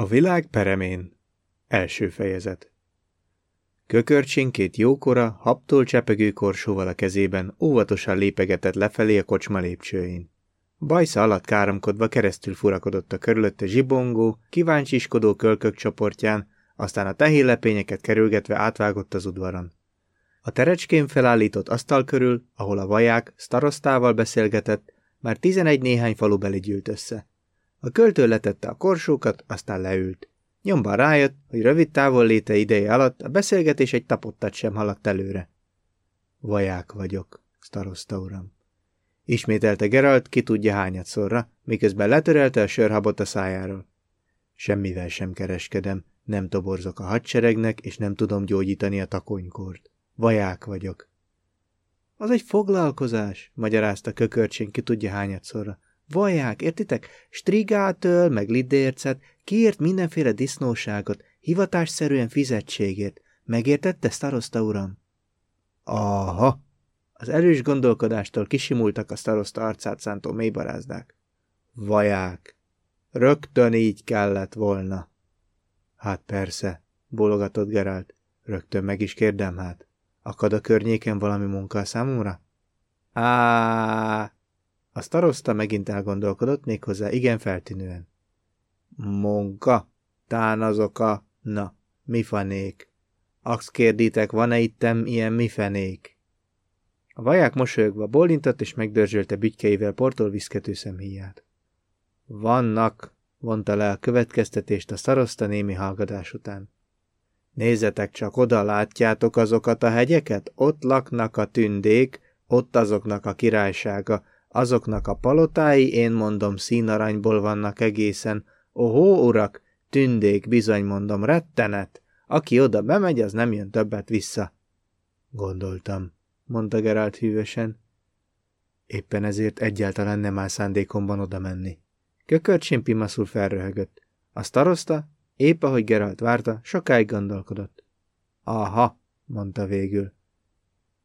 A világ peremén. Első fejezet. Kökörcsinkét jókora, habtól csepegő korsóval a kezében óvatosan lépegetett lefelé a kocsma lépcsőjén. Bajsza alatt káromkodva keresztül furakodott a körülötte zsibongó, kíváncsiskodó kölkök csoportján, aztán a tehéllepényeket kerülgetve átvágott az udvaron. A terecskén felállított asztal körül, ahol a vaják starosztával beszélgetett, már tizenegy néhány falubeli gyűlt össze. A költő letette a korsókat, aztán leült. Nyomban rájött, hogy rövid távol léte ideje alatt a beszélgetés egy tapottat sem haladt előre. Vaják vagyok, staroszta uram. Ismételte Geralt, ki tudja hányadszorra, miközben letörelte a sörhabot a szájáról. Semmivel sem kereskedem, nem toborzok a hadseregnek, és nem tudom gyógyítani a takonykort. Vaják vagyok. Az egy foglalkozás, magyarázta kökörcsén ki tudja hányadszorra. Vaják, értitek? Strigátől, meg lidércet, kiért mindenféle disznóságot, hivatásszerűen fizetségét. Megértette, staroszta uram? Aha! Az erős gondolkodástól kisimultak a staroszta arcát szántó mélybarázdák. Vaják! Rögtön így kellett volna. Hát persze, bólogatott Gerált. Rögtön meg is kérdem hát. Akad a környéken valami munka a számomra? Á, a staroszta megint elgondolkodott, méghozzá igen feltűnően. Munka? Tán azok a... Na, mi fanék? Ax kérditek, van-e ittem ilyen mi? A vaják mosolyogva bólintott, és megdörzsölte bütykeivel portól viszkető szemhíját. Vannak, vonta le a következtetést a szaroszta némi hallgatás után. Nézzetek csak oda, látjátok azokat a hegyeket? Ott laknak a tündék, ott azoknak a királysága, Azoknak a palotái, én mondom, színaranyból vannak egészen. Ohó, urak, tündék, bizony mondom, rettenet. Aki oda bemegy, az nem jön többet vissza. Gondoltam, mondta Gerált hűvösen. Éppen ezért egyáltalán nem áll szándékomban oda menni. Kökörcsén pimaszul felröhögött. A staroszta, épp ahogy Gerált várta, sokáig gondolkodott. Aha, mondta végül.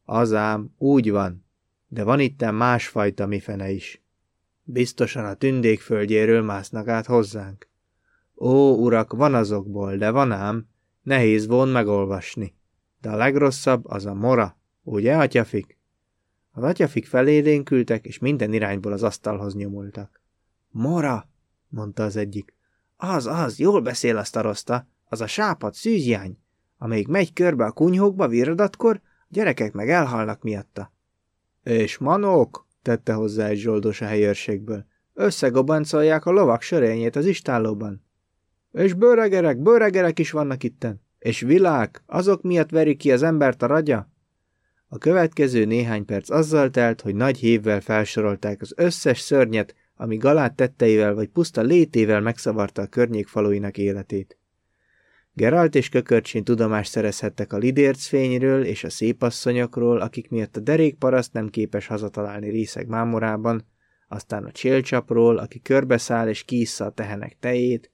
Azám, úgy van, de van itten másfajta mifene is. Biztosan a tündék földjéről másznak át hozzánk. Ó, urak, van azokból, de van ám, nehéz von megolvasni. De a legrosszabb az a mora, ugye, atyafik? Az atyafik felélénkültek, és minden irányból az asztalhoz nyomultak. Mora, mondta az egyik. Az, az, jól beszél a staroszta, az a sápad szűzjány, amelyik megy körbe a kunyhókba viradatkor, a gyerekek meg elhalnak miatta. És manók, tette hozzá egy zsoldos a helyőrségből, összegobancolják a lovak sörényét az istállóban. És bőregerek, bőregerek is vannak itten. És világ, azok miatt veri ki az embert a ragya? A következő néhány perc azzal telt, hogy nagy hívvel felsorolták az összes szörnyet, ami galát tetteivel vagy puszta létével megszavarta a környék faluinak életét. Geralt és Kökörcsén tudomást szerezhettek a lidérc fényről és a szépasszonyokról, akik miatt a derékparaszt nem képes hazatalálni részeg mámorában, aztán a csélcsapról, aki körbeszáll és kiissza a tehenek tejét,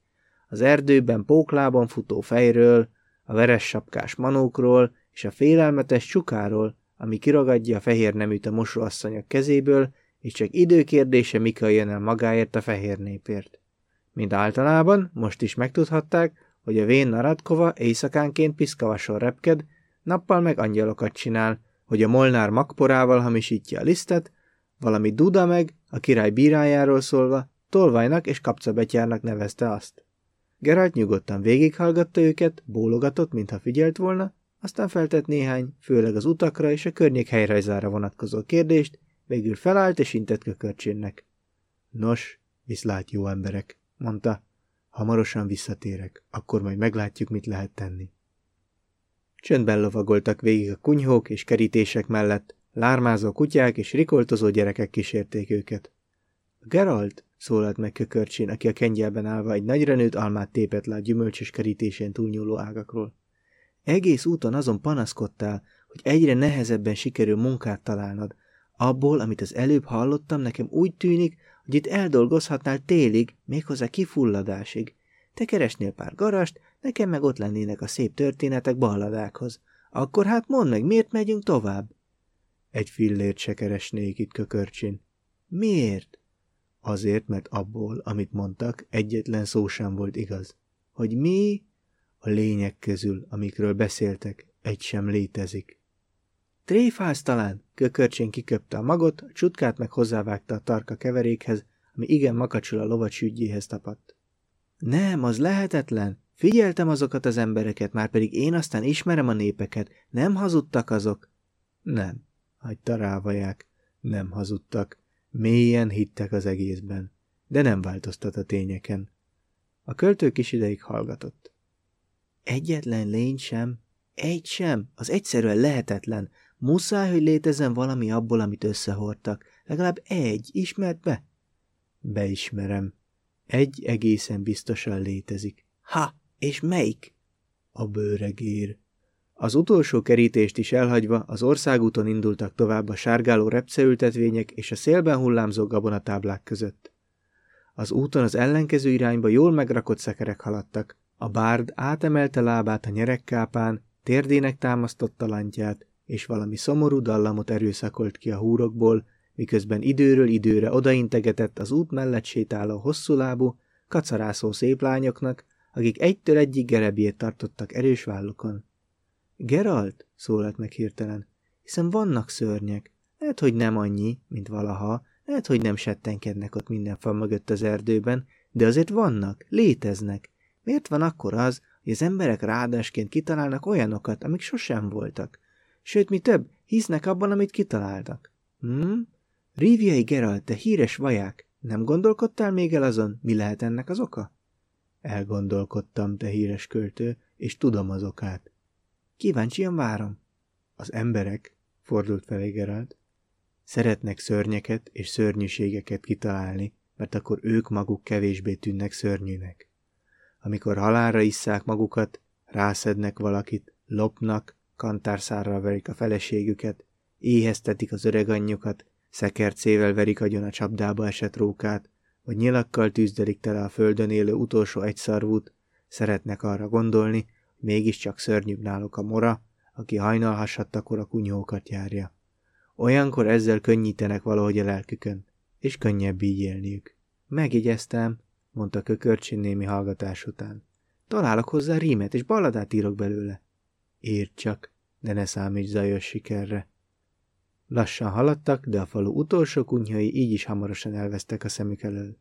az erdőben póklában futó fejről, a veres sapkás manókról és a félelmetes csukáról, ami kiragadja a fehér neműt a mosóasszonyok kezéből, és csak időkérdése, mikor jön el magáért a fehér népért. Mint általában, most is megtudhatták, hogy a vén Naradkova éjszakánként piszkavason repked, nappal meg angyalokat csinál, hogy a Molnár magporával hamisítja a lisztet, valami Duda meg, a király bírájáról szólva, tolvajnak és kapcabetyárnak nevezte azt. Geralt nyugodtan végighallgatta őket, bólogatott, mintha figyelt volna, aztán feltett néhány, főleg az utakra és a környék helyrajzára vonatkozó kérdést, végül felállt és intett kökörcsénnek. Nos, viszlát jó emberek, mondta. Hamarosan visszatérek, akkor majd meglátjuk, mit lehet tenni. Csöndben lovagoltak végig a kunyhók és kerítések mellett, lármázó kutyák és rikoltozó gyerekek kísérték őket. Geralt, szólalt meg kökörcsén, aki a kengyelben állva egy nagyra nőtt almát tépett le a gyümölcsös kerítésén túlnyúló ágakról. Egész úton azon panaszkodtál, hogy egyre nehezebben sikerül munkát találnod. Abból, amit az előbb hallottam, nekem úgy tűnik, hogy itt eldolgozhatnál télig, méghozzá kifulladásig. Te keresnél pár garast, nekem meg ott lennének a szép történetek balladákhoz. Akkor hát mondd meg, miért megyünk tovább? Egy fillért se keresnék itt kökörcsin. Miért? Azért, mert abból, amit mondtak, egyetlen szó sem volt igaz. hogy mi a lények közül, amikről beszéltek, egy sem létezik. Tréfálsz talán? Kökörcsén kiköpte a magot, a csutkát meg hozzávágta a tarka keverékhez, ami igen makacsul a lovat sügyéhez tapadt. Nem, az lehetetlen. Figyeltem azokat az embereket, már pedig én aztán ismerem a népeket. Nem hazudtak azok? Nem, hagyta rávaják. Nem hazudtak. Mélyen hittek az egészben, de nem változtat a tényeken. A költő kis ideig hallgatott. Egyetlen lény sem, egy sem, az egyszerűen lehetetlen. Muszáj, hogy létezzen valami abból, amit összehordtak. Legalább egy, ismert be? Beismerem. Egy egészen biztosan létezik. Ha, és melyik? A bőregér. Az utolsó kerítést is elhagyva az országúton indultak tovább a sárgáló repceültetvények és a szélben hullámzó gabonatáblák között. Az úton az ellenkező irányba jól megrakott szekerek haladtak. A bárd átemelte lábát a nyerekkápán, térdének támasztotta lantját, és valami szomorú dallamot erőszakolt ki a húrokból, miközben időről időre odaintegetett az út mellett sétáló hosszúlábú, kacarászó szép lányoknak, akik egytől egyik gerebjét tartottak erős vállukon. Geralt, szólalt meg hirtelen, hiszen vannak szörnyek. Lehet, hogy nem annyi, mint valaha, lehet, hogy nem settenkednek ott minden fa mögött az erdőben, de azért vannak, léteznek. Miért van akkor az, hogy az emberek ráadásként kitalálnak olyanokat, amik sosem voltak? Sőt, mi több, hisznek abban, amit kitaláltak. Hm? Ríviai Geralt, te híres vaják, nem gondolkodtál még el azon, mi lehet ennek az oka? Elgondolkodtam, te híres költő, és tudom az okát. Kíváncsian várom. Az emberek, fordult felé Geralt, szeretnek szörnyeket és szörnyűségeket kitalálni, mert akkor ők maguk kevésbé tűnnek szörnyűnek. Amikor halálra isszák magukat, rászednek valakit, lopnak, kantárszárral verik a feleségüket, éheztetik az öreg anyjukat, szekercével verik agyon a csapdába esett rókát, vagy nyilakkal tűzdelik tele a földön élő utolsó egyszarvút, szeretnek arra gondolni, hogy mégiscsak szörnyűbb náluk a mora, aki hajnalhasattakor a kunyhókat járja. Olyankor ezzel könnyítenek valahogy a lelkükön, és könnyebb így élniük. Megjegyeztem, mondta Kökörcsin némi hallgatás után. Találok hozzá rímet, és balladát írok belőle. Írd csak, de ne számíts zajos sikerre. Lassan haladtak, de a falu utolsó kunyhai így is hamarosan elvesztek a szemük elől.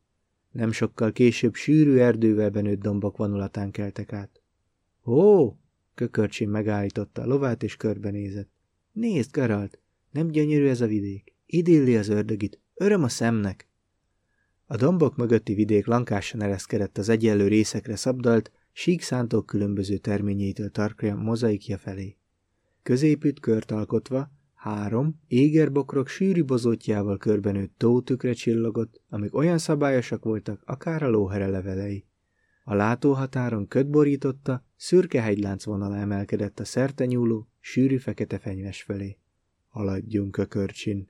Nem sokkal később sűrű erdővel benőtt dombok vonulatán keltek át. Ó! Kökörcsin megállította a lovát és körbenézett. Nézd, Geralt, nem gyönyörű ez a vidék. Idilli az ördögit, öröm a szemnek. A dombok mögötti vidék lankásan ereszkedett az egyenlő részekre szabdalt, sík szántók különböző terményétől tarkja mozaikja felé. Középütt kört alkotva, Három, égerbokrok sűrű bozótjával körbenőtt tótükre csillogott, amik olyan szabályosak voltak, akár a lóhere levelei. A látóhatáron köd borította, szürke hegylánc vonala emelkedett a szerte nyúló, sűrű fekete fenyves felé. Haladjunk a körcsin.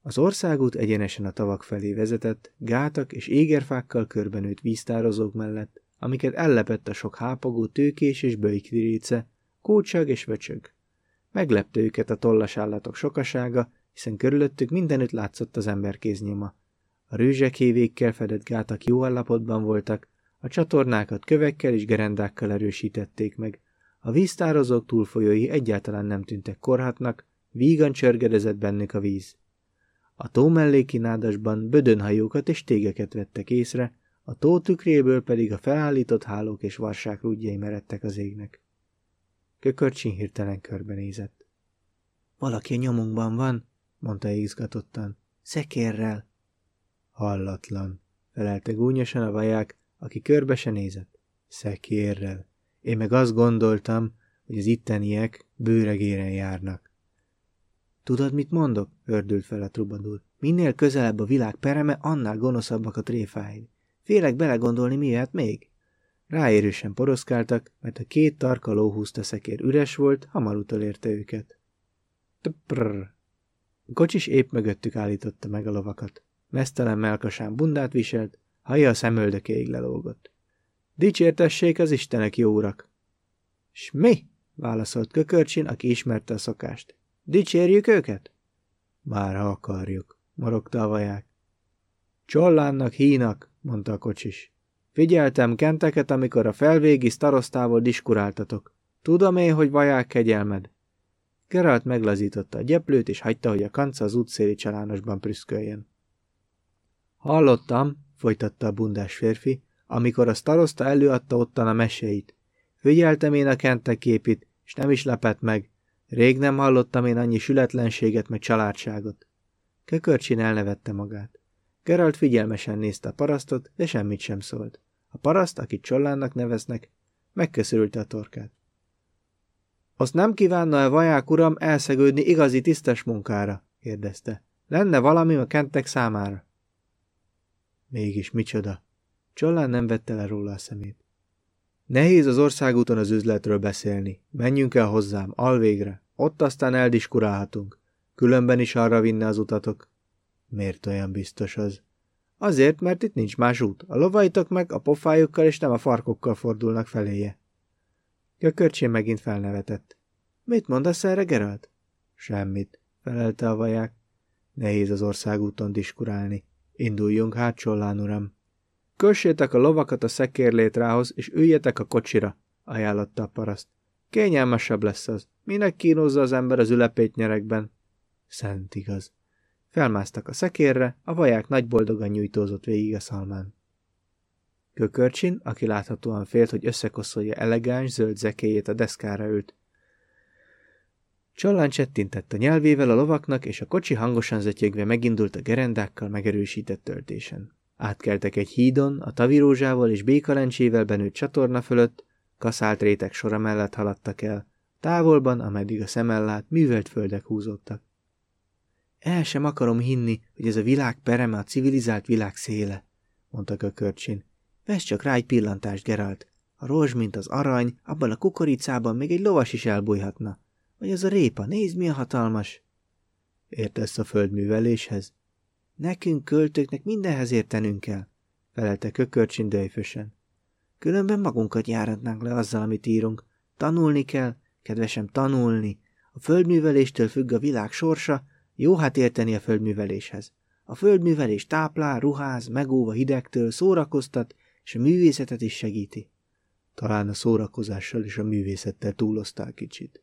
Az országút egyenesen a tavak felé vezetett, gátak és égerfákkal körbenőtt víztározók mellett, amiket ellepett a sok hápogó tőkés és bőjkviréce, kócsag és vöcsög. Meglepte őket a tollas állatok sokasága, hiszen körülöttük mindenütt látszott az ember kéznyoma. A rőzsek hévékkel fedett gátak jó állapotban voltak, a csatornákat kövekkel és gerendákkal erősítették meg. A víztározók túlfolyói egyáltalán nem tűntek korhatnak, vígan csörgedezett bennük a víz. A tó melléki nádasban bödönhajókat és tégeket vettek észre, a tó tükréből pedig a felállított hálók és varsák rúdjai meredtek az égnek. Kökörcsin hirtelen körbenézett. Valaki a nyomunkban van, mondta izgatottan. Szekérrel. Hallatlan, felelte gúnyosan a vaják, aki körbe se nézett. Szekérrel. Én meg azt gondoltam, hogy az itteniek bőregéren járnak. Tudod, mit mondok? Hördült fel a trubadur. Minél közelebb a világ pereme, annál gonoszabbak a tréfáid. Félek belegondolni, mi jöhet még? Ráérősen poroszkáltak, mert a két tarka lóhúzta szekér üres volt, hamar utolérte őket. Tprrr. A kocsis épp mögöttük állította meg a lovakat. Mesztelen melkasán bundát viselt, haja a szemöldökéig lelógott. Dicsértessék az istenek, jó urak! S mi? válaszolt Kökörcsin, aki ismerte a szokást. Dicsérjük őket? Már ha akarjuk, morogta a vaják. Csollánnak hínak, mondta a kocsis. Figyeltem kenteket, amikor a felvégi starosztával diskuráltatok. Tudom én, hogy vaják kegyelmed. Geralt meglazította a gyeplőt, és hagyta, hogy a kanca az útszéli csalánosban prüszköljön. Hallottam, folytatta a bundás férfi, amikor a staroszta előadta ottan a meséit. Figyeltem én a kentek képit, és nem is lepett meg. Rég nem hallottam én annyi sületlenséget meg családságot. Kökörcsin elnevette magát. Geralt figyelmesen nézte a parasztot, de semmit sem szólt. A paraszt, akit Csollánnak neveznek, megköszörülte a torkát. Azt nem kívánna-e vaják uram elszegődni igazi tisztes munkára? kérdezte. Lenne valami a kentek számára? Mégis micsoda? Csollán nem vette le róla a szemét. Nehéz az országúton az üzletről beszélni. Menjünk el hozzám, alvégre. Ott aztán eldiskurálhatunk. Különben is arra vinne az utatok. Miért olyan biztos az? Azért, mert itt nincs más út. A lovaitok meg a pofájukkal és nem a farkokkal fordulnak feléje. Gökörcsén megint felnevetett. Mit mondasz erre, Geralt? Semmit, felelte a vaják. Nehéz az országúton diskurálni. Induljunk hát, Csollán uram. Kössétek a lovakat a szekérlétrához, és üljetek a kocsira, ajánlotta a paraszt. Kényelmesebb lesz az. Minek kínozza az ember az ülepét nyerekben? Szent igaz. Felmásztak a szekérre, a vaják nagy boldogan nyújtózott végig a szalmán. Kökörcsin, aki láthatóan félt, hogy összekoszolja elegáns zöld zekéjét a deszkára ült. Csallán csettintett a nyelvével a lovaknak, és a kocsi hangosan zötyögve megindult a gerendákkal megerősített töltésen. Átkeltek egy hídon, a tavirózsával és békalencsével benőtt csatorna fölött, kaszált rétek sora mellett haladtak el, távolban, ameddig a szemellát, művelt földek húzódtak. El sem akarom hinni, hogy ez a világ pereme a civilizált világ széle, mondta Kökörcsin. Vesz csak rá egy pillantást, Geralt. A rozs, mint az arany, abban a kukoricában még egy lovas is elbújhatna. Vagy az a répa, nézd milyen hatalmas. Értesz a földműveléshez? Nekünk, költőknek mindenhez értenünk kell, felelte Kökörcsin döjfösen. Különben magunkat járatnánk le azzal, amit írunk. Tanulni kell, kedvesem, tanulni. A földműveléstől függ a világ sorsa, jó hát érteni a földműveléshez. A földművelés táplál, ruház, megóva hidegtől, szórakoztat, és a művészetet is segíti. Talán a szórakozással és a művészettel túloztál kicsit.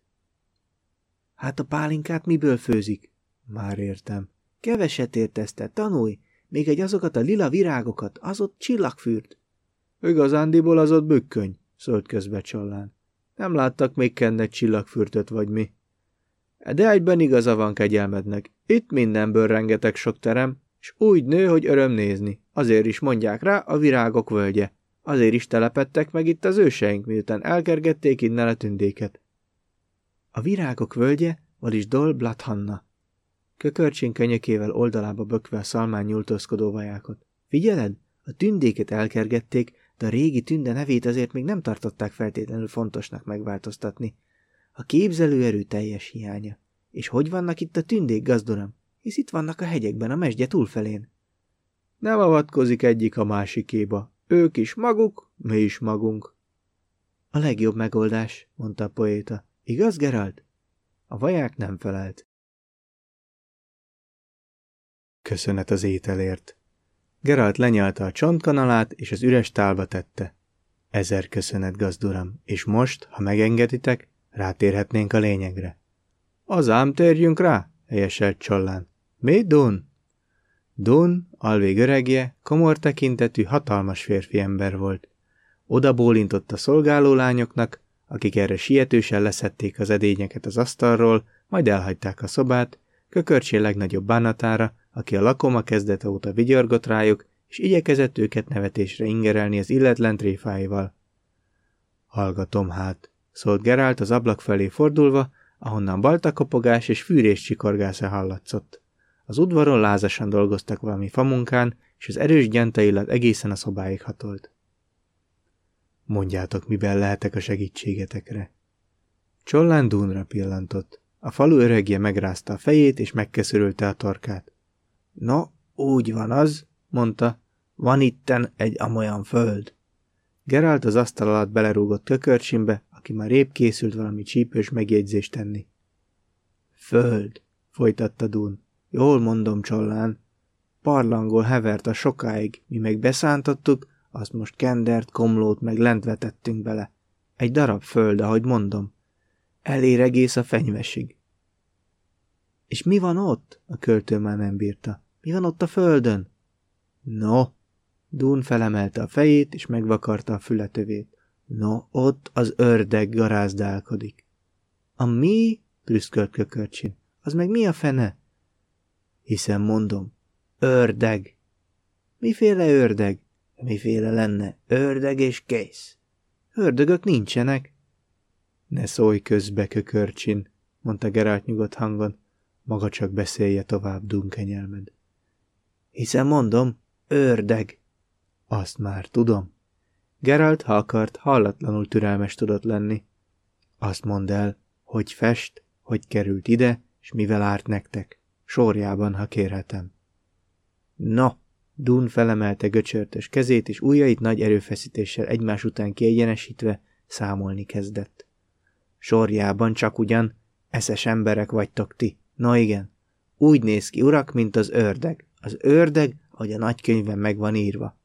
Hát a pálinkát miből főzik? Már értem. Keveset értezte, tanulj, még egy azokat a lila virágokat, az ott csillagfürt. Igazándiból az ott bükköny, szólt közbe Csallán. Nem láttak még kennek csillagfürtöt vagy mi. De egyben igaza van kegyelmednek. Itt mindenből rengeteg sok terem, és úgy nő, hogy öröm nézni. Azért is mondják rá a virágok völgye. Azért is telepettek meg itt az őseink, miután elkergették innen a tündéket. A virágok völgye, vagyis Dol Blathanna. Kökörcsin könyökével oldalába bökve a szalmán nyúltózkodó vajákot. Figyeled? A tündéket elkergették, de a régi tünde nevét azért még nem tartották feltétlenül fontosnak megváltoztatni. A képzelőerő teljes hiánya. És hogy vannak itt a tündék, gazduram? Hisz itt vannak a hegyekben, a mesdje túlfelén. Nem avatkozik egyik a másikéba. Ők is maguk, mi is magunk. A legjobb megoldás, mondta a poéta. Igaz, Geralt? A vaják nem felelt. Köszönet az ételért. Geralt lenyalta a csontkanalát, és az üres tálba tette. Ezer köszönet, gazduram, és most, ha megengeditek, rátérhetnénk a lényegre. Az ám térjünk rá, helyeselt Csollán. Mi, Dun? Dun, alvég öregje, komor tekintetű, hatalmas férfi ember volt. Oda bólintott a szolgáló lányoknak, akik erre sietősen leszették az edényeket az asztalról, majd elhagyták a szobát, kökörcsé legnagyobb bánatára, aki a lakoma kezdete óta vigyorgott rájuk, és igyekezett őket nevetésre ingerelni az illetlen tréfáival. Hallgatom hát, szólt Gerált az ablak felé fordulva, ahonnan baltakopogás és fűrés csikorgása hallatszott. Az udvaron lázasan dolgoztak valami famunkán, és az erős gyenta illat egészen a szobáig hatolt. Mondjátok, miben lehetek a segítségetekre. Csollán Dunra pillantott. A falu öregje megrázta a fejét, és megköszörülte a torkát. No, úgy van az, mondta, van itten egy amolyan föld. Gerált az asztal alatt belerúgott kökörcsimbe, aki már épp készült valami csípős megjegyzést tenni. Föld, folytatta Dun. Jól mondom, Csollán. Parlangol hevert a sokáig, mi meg beszántottuk, azt most kendert, komlót meg lent vetettünk bele. Egy darab föld, ahogy mondom. Elér egész a fenyvesig. És mi van ott? A költő már nem bírta. Mi van ott a földön? No, Dún felemelte a fejét, és megvakarta a fületövét. No, ott az ördeg garázdálkodik. A mi? prüszkölt kökörcsin. Az meg mi a fene? Hiszen mondom, ördeg. Miféle ördeg? Miféle lenne? Ördeg és kész. Ördögök nincsenek. Ne szólj közbe, kökörcsin, mondta Gerált nyugodt hangon. Maga csak beszélje tovább, dunkenyelmed. Hiszen mondom, ördeg. Azt már tudom. Geralt, ha akart, hallatlanul türelmes tudott lenni. Azt mondd el, hogy fest, hogy került ide, és mivel árt nektek. Sorjában, ha kérhetem. No, Dun felemelte göcsörtös kezét, és ujjait nagy erőfeszítéssel egymás után kiegyenesítve számolni kezdett. Sorjában csak ugyan, eszes emberek vagytok ti. Na igen, úgy néz ki, urak, mint az ördeg. Az ördeg, ahogy a nagykönyvben meg van írva.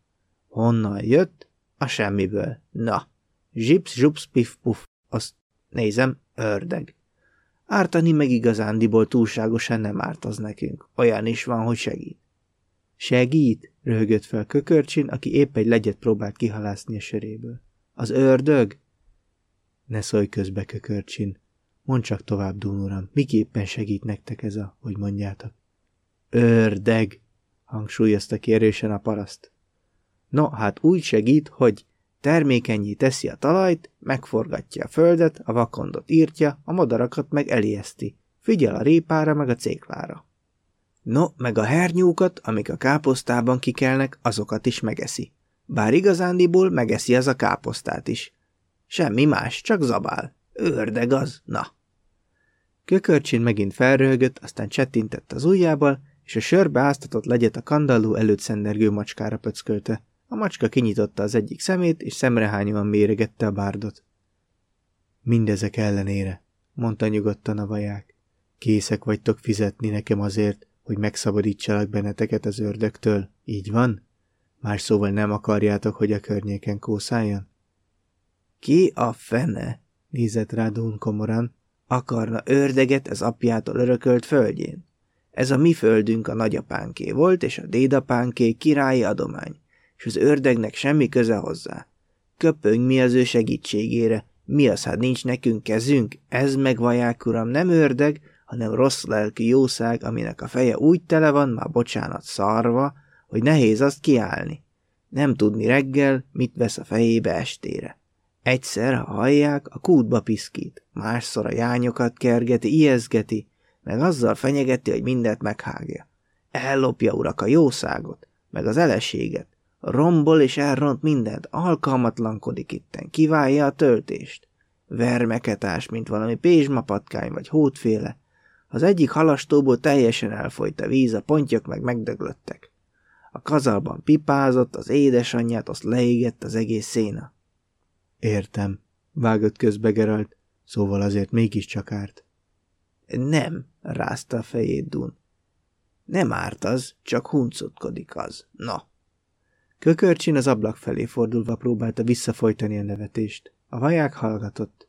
Honnan jött? A semmiből. Na, zsips, zsups, pif, puf, azt nézem, ördeg. Ártani meg igazándiból túlságosan nem árt az nekünk. Olyan is van, hogy segít. Segít? röhögött fel kökörcsin, aki épp egy legyet próbált kihalászni a söréből. Az ördög? Ne szólj közbe, kökörcsin. Mondd csak tovább, Dún uram, miképpen segít nektek ez a, hogy mondjátok? Ördeg, hangsúlyozta kérésen a paraszt. No, hát úgy segít, hogy termékenyé teszi a talajt, megforgatja a földet, a vakondot írtja, a madarakat meg elijeszti. Figyel a répára meg a céklára. No, meg a hernyókat, amik a káposztában kikelnek, azokat is megeszi. Bár igazándiból megeszi az a káposztát is. Semmi más, csak zabál. Ördeg az, na. Kökörcsin megint felröhögött, aztán csettintett az ujjával, és a sörbe áztatott legyet a kandalló előtt szendergő macskára pöckölte. A macska kinyitotta az egyik szemét, és szemrehányóan méregette a bárdot. Mindezek ellenére, mondta nyugodtan a vaják. Készek vagytok fizetni nekem azért, hogy megszabadítsalak benneteket az ördögtől, így van? Más szóval nem akarjátok, hogy a környéken kószáljon? Ki a fene? nézett rá Dún komoran. Akarna ördeget az apjától örökölt földjén. Ez a mi földünk a nagyapánké volt, és a dédapánké királyi adomány, és az ördegnek semmi köze hozzá. Köpöng mi az ő segítségére, mi az, hát nincs nekünk kezünk, ez megvaják, uram, nem ördeg, hanem rossz lelkű jószág, aminek a feje úgy tele van, már bocsánat, szarva, hogy nehéz azt kiállni. Nem tudni reggel, mit vesz a fejébe estére. Egyszer, ha hallják, a kútba piszkít, másszor a jányokat kergeti, ijeszgeti, meg azzal fenyegeti, hogy mindent meghágja. Ellopja, urak, a jószágot, meg az eleséget, rombol és elront mindent, alkalmatlankodik itten, kiválja a töltést. Vermeketás, mint valami pézsmapatkány vagy hótféle, az egyik halastóból teljesen elfolyt a víz, a pontyok meg megdöglöttek. A kazalban pipázott, az édesanyját azt leégett az egész széna. Értem, vágott közbe Geralt, szóval azért mégiscsak árt. Nem, rázta a fejét Dun. Nem árt az, csak huncutkodik az. Na. Kökörcsin az ablak felé fordulva próbálta visszafolytani a nevetést. A vaják hallgatott.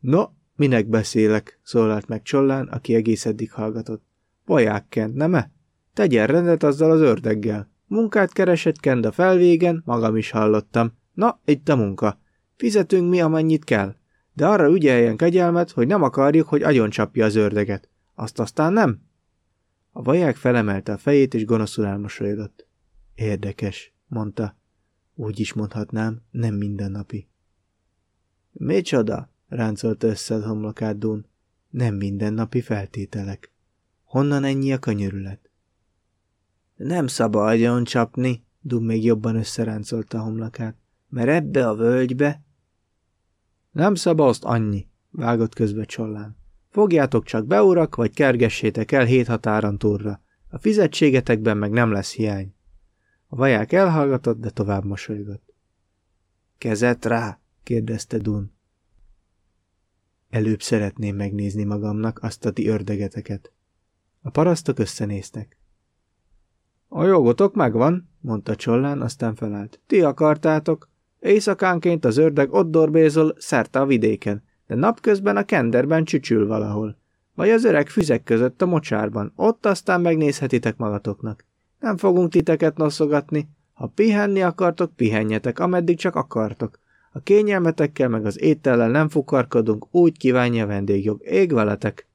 No, Minek beszélek? szólalt meg Csollán, aki egész eddig hallgatott. Vaják Kent, nem-e? Tegyen rendet azzal az ördöggel. Munkát keresett Kent a felvégen, magam is hallottam. Na, itt a munka. Fizetünk mi, amennyit kell. De arra ügyeljen kegyelmet, hogy nem akarjuk, hogy agyon csapja az ördöget. Azt aztán nem? A vaják felemelte a fejét, és gonoszul elmosolyodott. Érdekes, mondta. Úgy is mondhatnám, nem mindennapi. Micsoda? ráncolta össze a homlokát Dún. Nem mindennapi feltételek. Honnan ennyi a könyörület? Nem szabadjon csapni, Dún még jobban összeráncolta a homlokát, mert ebbe a völgybe... Nem szabad azt annyi, vágott közbe Csollán. Fogjátok csak be, urak, vagy kergessétek el hét határon túlra. A fizetségetekben meg nem lesz hiány. A vaják elhallgatott, de tovább mosolygott. Kezet rá, kérdezte Dun. Előbb szeretném megnézni magamnak azt a ti ördögeteket. A parasztok összenéztek. A jogotok megvan, mondta Csollán, aztán felállt. Ti akartátok? Éjszakánként az ördög ott dorbézol szerte a vidéken, de napközben a kenderben csücsül valahol. Vagy az öreg füzek között a mocsárban, ott aztán megnézhetitek magatoknak. Nem fogunk titeket noszogatni. Ha pihenni akartok, pihenjetek, ameddig csak akartok. A kényelmetekkel meg az étellel nem fukarkodunk, úgy kívánja a vendégjog. Ég veletek!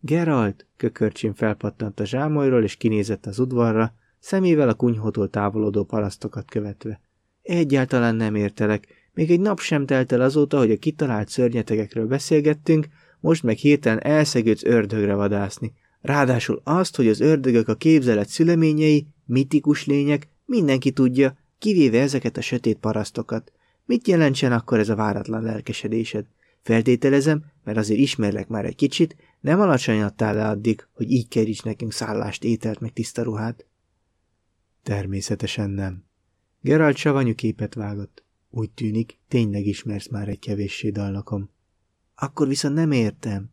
Geralt! Kökörcsin felpattant a zsámolyról, és kinézett az udvarra, szemével a kunyhótól távolodó parasztokat követve. Egyáltalán nem értelek, még egy nap sem telt el azóta, hogy a kitalált szörnyetegekről beszélgettünk, most meg hirtelen elszegődsz ördögre vadászni. Ráadásul azt, hogy az ördögök a képzelet szüleményei, mitikus lények, mindenki tudja, kivéve ezeket a sötét parasztokat. Mit jelentsen akkor ez a váratlan lelkesedésed? Feltételezem, mert azért ismerlek már egy kicsit, nem alacsonyadtál le addig, hogy így keríts nekünk szállást, ételt meg tiszta ruhát? Természetesen nem. Geralt savanyú képet vágott. Úgy tűnik, tényleg ismersz már egy kevéssé dalnakom. Akkor viszont nem értem.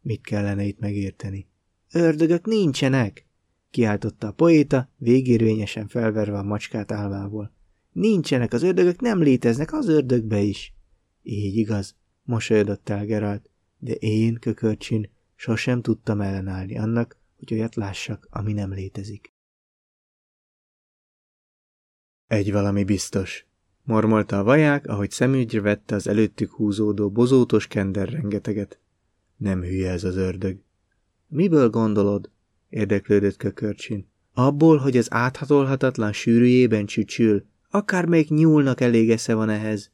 Mit kellene itt megérteni? Ördögök nincsenek! Kiáltotta a poéta, végérvényesen felverve a macskát álmából. Nincsenek, az ördögök nem léteznek, az ördögbe is. Így igaz, mosolyodott el Geralt, de én, kökörcsin, sosem tudtam ellenállni annak, hogy olyat lássak, ami nem létezik. Egy valami biztos, mormolta a vaják, ahogy szemügyre vette az előttük húzódó bozótos kender rengeteget. Nem hülye ez az ördög. Miből gondolod? érdeklődött kökörcsin. Abból, hogy az áthatolhatatlan sűrűjében csücsül, akármelyik nyúlnak elég esze van ehhez.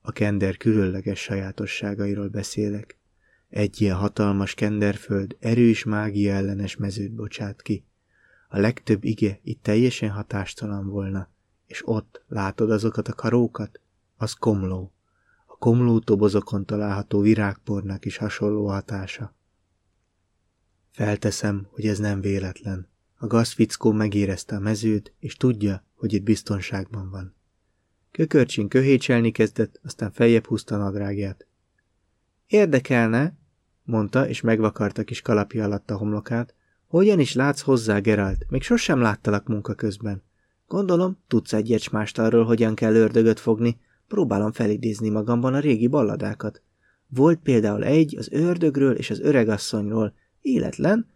A kender különleges sajátosságairól beszélek. Egy ilyen hatalmas kenderföld erős mágia ellenes mezőt bocsát ki. A legtöbb ige itt teljesen hatástalan volna, és ott látod azokat a karókat? Az komló. A komló tobozokon található virágpornak is hasonló hatása. Felteszem, hogy ez nem véletlen. A gazfickó megérezte a mezőt, és tudja, hogy itt biztonságban van. Kökörcsin köhécselni kezdett, aztán feljebb húzta nadrágját. Érdekelne, mondta, és megvakarta kis kalapja alatt a homlokát, hogyan is látsz hozzá, Geralt? Még sosem láttalak munka közben. Gondolom, tudsz egy jecsmást arról, hogyan kell ördögöt fogni. Próbálom felidézni magamban a régi balladákat. Volt például egy az ördögről és az öregasszonyról. Életlen,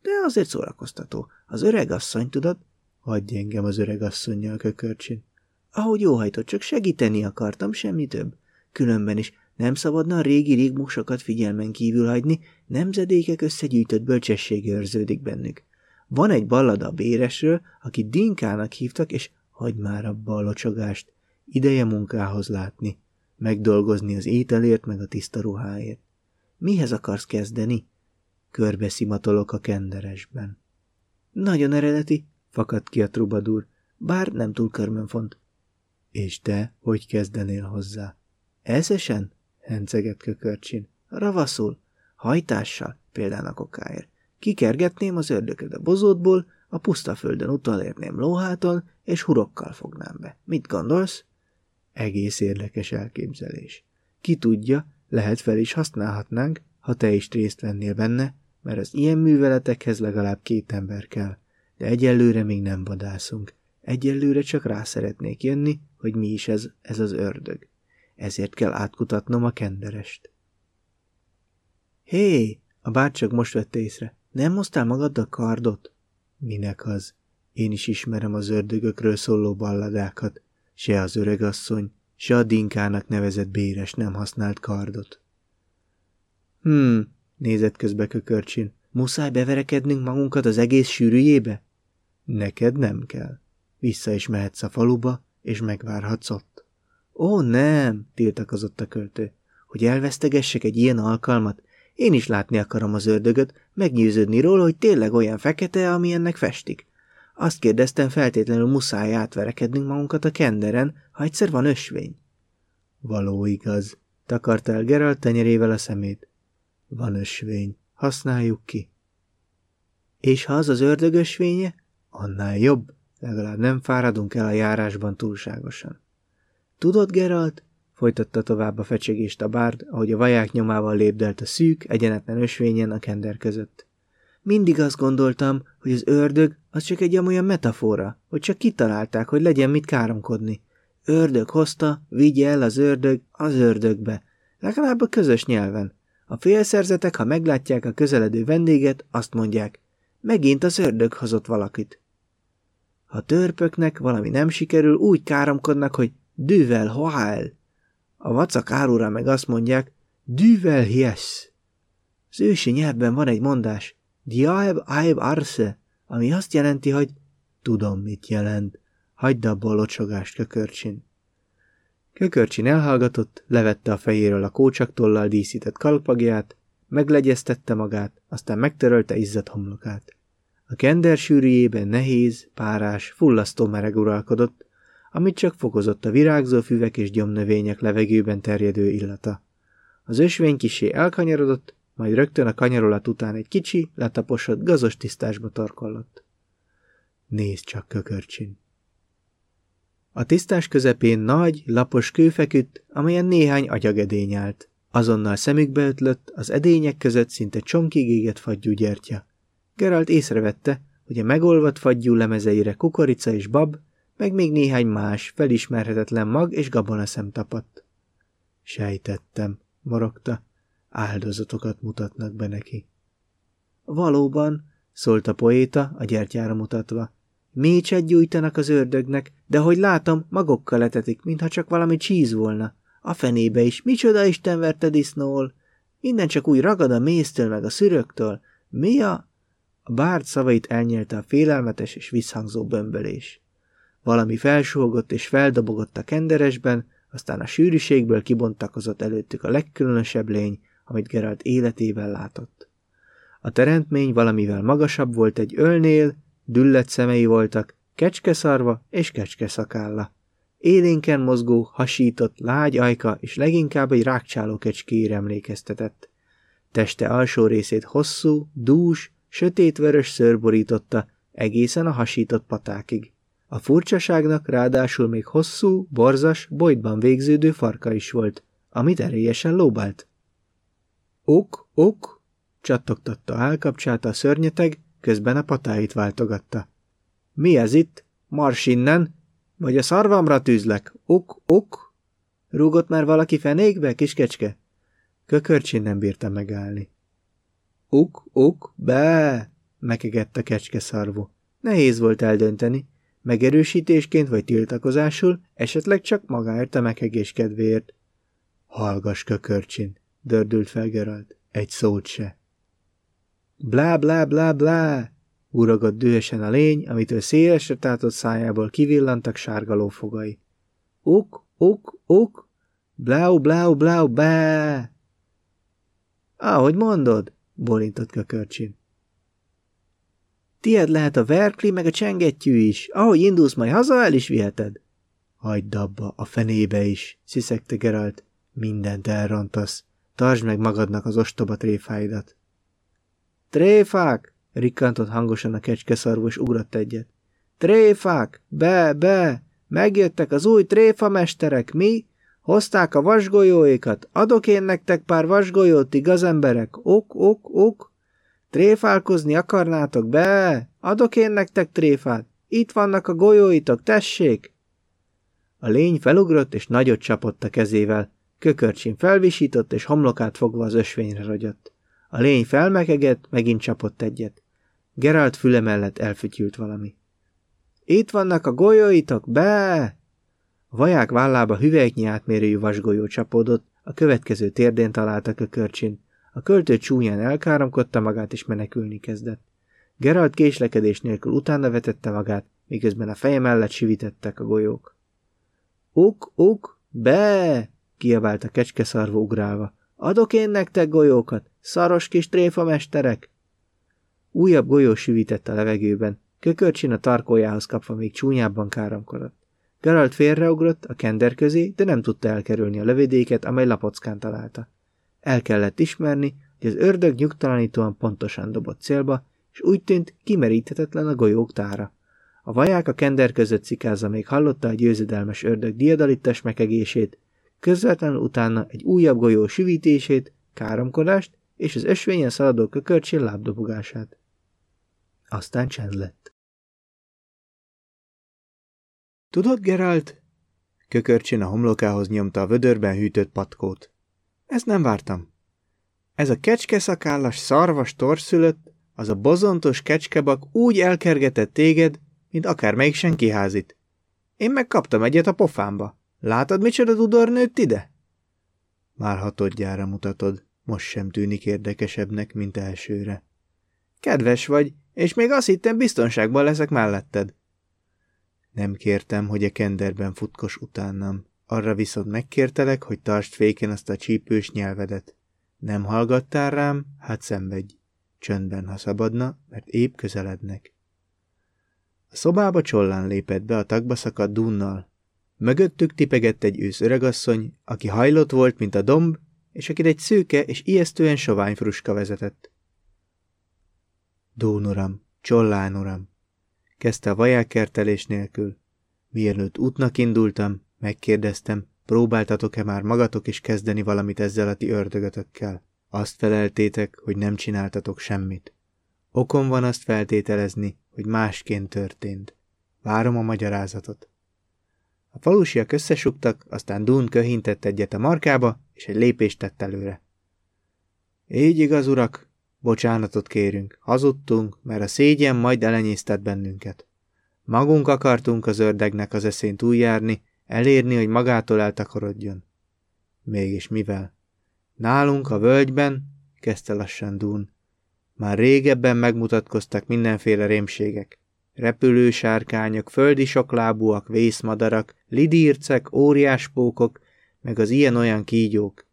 de azért szórakoztató. Az öregasszony, tudod? Hagyj engem az öregasszonynal, kökörcsin. Ahogy óhajtott, csak segíteni akartam, semmi több. Különben is nem szabadna a régi rigmusokat figyelmen kívül hagyni, nemzedékek összegyűjtött bölcsessége őrződik bennük. Van egy ballada a Béresről, akit Dinkának hívtak, és hagyd már abba a locsogást. Ideje munkához látni, megdolgozni az ételért meg a tiszta ruháért. Mihez akarsz kezdeni? Körbe szimatolok a kenderesben. Nagyon eredeti, fakadt ki a trubadur, bár nem túl körmönfont. És te hogy kezdenél hozzá? Eszesen? hencegett kökörcsin. Ravaszul, hajtással, például a kokáért. Kikergetném az ördököt a bozótból, a puszta földön utalérném lóháton, és hurokkal fognám be. Mit gondolsz? Egész érdekes elképzelés. Ki tudja, lehet fel is használhatnánk, ha te is részt vennél benne, mert az ilyen műveletekhez legalább két ember kell. De egyelőre még nem vadászunk. Egyelőre csak rá szeretnék jönni, hogy mi is ez, ez az ördög. Ezért kell átkutatnom a kenderest. Hé, a bácsak most vette észre. Nem hoztál magaddal kardot? Minek az? Én is ismerem az ördögökről szóló balladákat. Se az öregasszony, se a dinkának nevezett béres nem használt kardot. Hmm, nézett közbe kökörcsin. Muszáj beverekednünk magunkat az egész sűrűjébe? Neked nem kell. Vissza is mehetsz a faluba, és megvárhatsz ott. Ó, nem, tiltakozott a költő. Hogy elvesztegessek egy ilyen alkalmat, én is látni akarom az ördögöt, meggyőződni róla, hogy tényleg olyan fekete, ami ennek festik. Azt kérdeztem, feltétlenül muszáj átverekednünk magunkat a kenderen, ha egyszer van ösvény. Való igaz, takarta el Geralt tenyerével a szemét. Van ösvény, használjuk ki. És ha az az ördög ösvénye, annál jobb, legalább nem fáradunk el a járásban túlságosan. Tudod, Geralt, folytatta tovább a fecsegést a bárd, ahogy a vaják nyomával lépdelt a szűk, egyenetlen ösvényen a kender között. Mindig azt gondoltam, hogy az ördög az csak egy olyan metafora, hogy csak kitalálták, hogy legyen mit káromkodni. Ördög hozta, vigye el az ördög az ördögbe. Legalább a közös nyelven. A félszerzetek, ha meglátják a közeledő vendéget, azt mondják, megint az ördög hozott valakit. Ha törpöknek valami nem sikerül, úgy káromkodnak, hogy düvel hoál. A vacak árura meg azt mondják, düvel hies. Az ősi nyelvben van egy mondás, diaeb aib arse, ami azt jelenti, hogy tudom, mit jelent. Hagyd abba a locsogást, kökörcsin. Kökörcsin elhallgatott, levette a fejéről a kócsaktollal díszített kalpagját, meglegyeztette magát, aztán megtörölte izzadt homlokát. A kender sűrűjében nehéz, párás, fullasztó mereg uralkodott, amit csak fokozott a virágzó füvek és gyomnövények levegőben terjedő illata. Az ösvény kisé elkanyarodott, majd rögtön a kanyarolat után egy kicsi, letaposott, gazos tisztásba tarkollott. Nézd csak, kökörcsin! A tisztás közepén nagy, lapos kő feküdt, amelyen néhány agyagedény állt. Azonnal szemükbe ötlött, az edények között szinte csonkig égett fagyú gyertya. Geralt észrevette, hogy a megolvadt fagyú lemezeire kukorica és bab, meg még néhány más, felismerhetetlen mag és gabonaszem tapadt. Sejtettem, morogta, áldozatokat mutatnak be neki. Valóban, szólt a poéta, a gyertyára mutatva, Mécset gyújtanak az ördögnek, de hogy látom, magokkal etetik, mintha csak valami csíz volna. A fenébe is, micsoda Isten verte disznól. Minden csak úgy ragad a méztől meg a szüröktől. Mi a... A bárd szavait elnyelte a félelmetes és visszhangzó bömbölés. Valami felsúgott és feldobogott a kenderesben, aztán a sűrűségből kibontakozott előttük a legkülönösebb lény, amit Geralt életében látott. A teremtmény valamivel magasabb volt egy ölnél, düllett szemei voltak, kecskeszarva és kecskeszakálla. Élénken mozgó, hasított, lágy ajka és leginkább egy rákcsáló kecskéire emlékeztetett. Teste alsó részét hosszú, dús, sötétvörös szőr borította, egészen a hasított patákig. A furcsaságnak ráadásul még hosszú, borzas, bojtban végződő farka is volt, amit erélyesen lóbált. Ok, ok, csattogtatta állkapcsát a szörnyeteg, közben a patáit váltogatta. Mi ez itt? Mars innen! Vagy a szarvamra tűzlek? Ok, ok! Rúgott már valaki fenékbe, kiskecske? Kökörcsin nem bírta megállni. Uk, uk, be! mekegett a kecske szarvú. Nehéz volt eldönteni, megerősítésként vagy tiltakozásul, esetleg csak magáért a mekegés kedvéért. Hallgas kökörcsin, dördült fel Geralt, egy szót se. Blá, blá, blá, blá! Uragott dühösen a lény, amitől szélesre tátott szájából kivillantak sárga lófogai. Uk, uk, uk! Blau, blau, blau, bá! Ahogy mondod, bolintott kökörcsin. Tied lehet a verkli, meg a csengettyű is. Ahogy indulsz majd haza, el is viheted. Hagyd abba, a fenébe is, sziszegte Geralt. Mindent elrontasz. Tartsd meg magadnak az ostoba tréfáidat. Tréfák! rikkantott hangosan a kecskeszarvú, és ugrott egyet. Tréfák! Be, be! Megjöttek az új tréfamesterek, mi? Hozták a vasgolyóikat. Adok én nektek pár vasgolyót, ti gazemberek. Ok, ok, ok. Tréfálkozni akarnátok? Be! Adok én nektek tréfát. Itt vannak a golyóitok, tessék! A lény felugrott, és nagyot csapott a kezével. Kökörcsin felvisított, és homlokát fogva az ösvényre rogyott. A lény felmekegett, megint csapott egyet. Geralt füle mellett elfütyült valami. Itt vannak a golyóitok, be! A vaják vállába hüvelyknyi átmérőjű vasgolyó csapódott, a következő térdén találtak a körcsin. A költő csúnyán elkáromkodta magát és menekülni kezdett. Geralt késlekedés nélkül utána vetette magát, miközben a feje mellett sivítettek a golyók. Uk, uk, be! kiabált a kecskeszarvó ugrálva. Adok én nektek golyókat, szaros kis tréfamesterek! Újabb golyó süvített a levegőben, kökörcsin a tarkójához kapva még csúnyábban káromkodott. Geralt félreugrott a kender közé, de nem tudta elkerülni a lövedéket, amely lapockán találta. El kellett ismerni, hogy az ördög nyugtalanítóan pontosan dobott célba, és úgy tűnt kimeríthetetlen a golyók tára. A vaják a kender között cikázza még hallotta a győzedelmes ördög diadalittes mekegését, közvetlenül utána egy újabb golyó süvítését, káromkodást és az ösvényen szaladó kökörcsén lábdobogását. Aztán csend lett. Tudod, Geralt? Kökörcsin a homlokához nyomta a vödörben hűtött patkót. Ezt nem vártam. Ez a kecskeszakállas szarvas torszülött, az a bozontos kecskebak úgy elkergetett téged, mint akármelyik senki házit. Én megkaptam egyet a pofámba. Látod, micsoda dudor nőtt ide? Már hatodjára mutatod, most sem tűnik érdekesebbnek, mint elsőre. Kedves vagy, és még azt hittem, biztonságban leszek melletted. Nem kértem, hogy a kenderben futkos utánam. Arra viszont megkértelek, hogy tartsd féken azt a csípős nyelvedet. Nem hallgattál rám? Hát szenvedj. Csöndben, ha szabadna, mert épp közelednek. A szobába csollán lépett be a tagba szakadt dunnal. Mögöttük tipegett egy ősz öregasszony, aki hajlott volt, mint a domb, és akit egy szőke és ijesztően sovány fruska vezetett. Dún uram, csollán uram, kezdte a vajákkertelés nélkül. Mielőtt útnak indultam, megkérdeztem, próbáltatok-e már magatok is kezdeni valamit ezzel a ti ördögötökkel. Azt feleltétek, hogy nem csináltatok semmit. Okom van azt feltételezni, hogy másként történt. Várom a magyarázatot. A falusiak összesugtak, aztán Dún köhintett egyet a markába, és egy lépést tett előre. Így igaz, urak, bocsánatot kérünk, hazudtunk, mert a szégyen majd elenyésztett bennünket. Magunk akartunk az ördegnek az eszén túljárni, elérni, hogy magától eltakarodjon. Mégis mivel? Nálunk a völgyben, kezdte lassan Dún, már régebben megmutatkoztak mindenféle rémségek. Repülő sárkányok, földi soklábúak, vészmadarak, lidírcek, óriáspókok, meg az ilyen-olyan kígyók.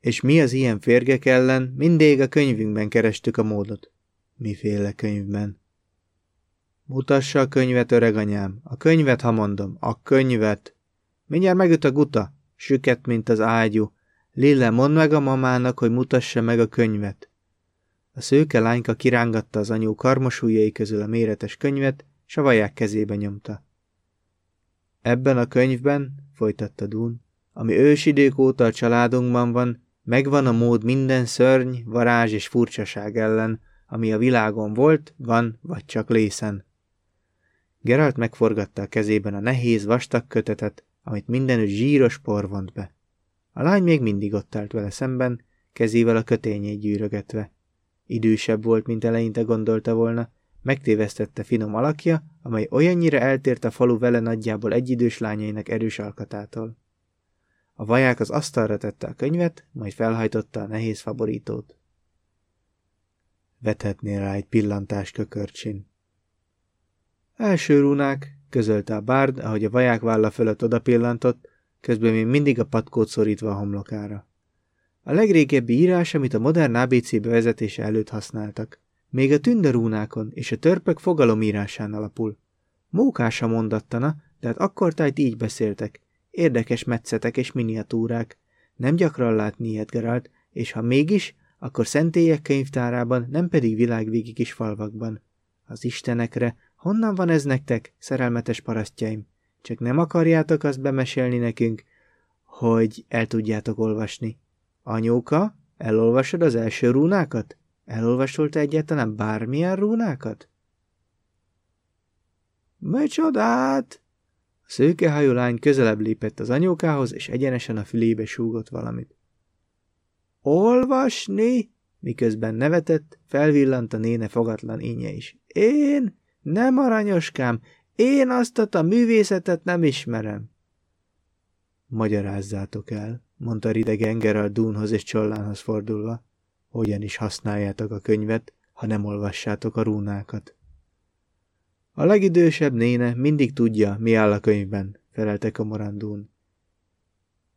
És mi az ilyen férgek ellen mindig a könyvünkben kerestük a módot. Miféle könyvben? Mutassa a könyvet, öreganyám. A könyvet, ha mondom. A könyvet. Mindjárt megüt a guta. Süket, mint az ágyú. Lille, mondd meg a mamának, hogy mutassa meg a könyvet. A szőke lányka kirángatta az anyó karmosújjai közül a méretes könyvet, s a vaják kezébe nyomta. Ebben a könyvben, folytatta Dún, ami ősidők óta a családunkban van, megvan a mód minden szörny, varázs és furcsaság ellen, ami a világon volt, van vagy csak lészen. Geralt megforgatta a kezében a nehéz, vastag kötetet, amit mindenütt zsíros por vont be. A lány még mindig ott állt vele szemben, kezével a kötényét gyűrögetve. Idősebb volt, mint eleinte gondolta volna, megtévesztette finom alakja, amely olyannyira eltért a falu vele nagyjából egyidős lányainak erős alkatától. A vaják az asztalra tette a könyvet, majd felhajtotta a nehéz faborítót. Vethetnél rá egy pillantás kökörcsin. Első rúnák, közölte a bárd, ahogy a vaják válla fölött odapillantott, közben még mindig a patkót szorítva a homlokára. A legrégebbi írás, amit a modern ABC bevezetése előtt használtak. Még a tünderúnákon és a törpök fogalomírásán alapul. Mókása mondattana, de hát akkor tájt így beszéltek. Érdekes metszetek és miniatúrák. Nem gyakran látni ilyet, Geralt, és ha mégis, akkor szentélyek könyvtárában, nem pedig világvégi kis falvakban. Az istenekre, honnan van ez nektek, szerelmetes parasztjaim? Csak nem akarjátok azt bemesélni nekünk, hogy el tudjátok olvasni. Anyóka, elolvasod az első rúnákat? Elolvasol te egyáltalán bármilyen rúnákat? Micsodát? A szőkehajú lány közelebb lépett az anyókához, és egyenesen a fülébe súgott valamit. Olvasni? Miközben nevetett, felvillant a néne fogatlan ínye is. Én? Nem aranyoskám, én azt a művészetet nem ismerem. Magyarázzátok el, mondta ridegen Gerald Dúnhoz és Csollánhoz fordulva. Hogyan is használjátok a könyvet, ha nem olvassátok a rúnákat. A legidősebb néne mindig tudja, mi áll a könyvben, felelte komorandún.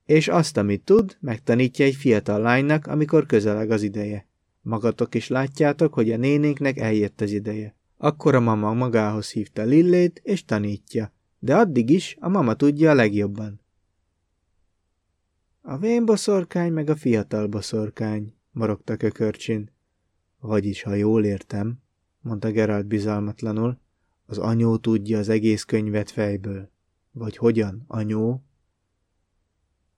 És azt, amit tud, megtanítja egy fiatal lánynak, amikor közeleg az ideje. Magatok is látjátok, hogy a nénénknek eljött az ideje. Akkor a mama magához hívta Lillét, és tanítja, de addig is a mama tudja a legjobban. A vén boszorkány meg a fiatal boszorkány, morogta kökörcsin. Vagyis, ha jól értem, mondta Geralt bizalmatlanul, az anyó tudja az egész könyvet fejből. Vagy hogyan, anyó?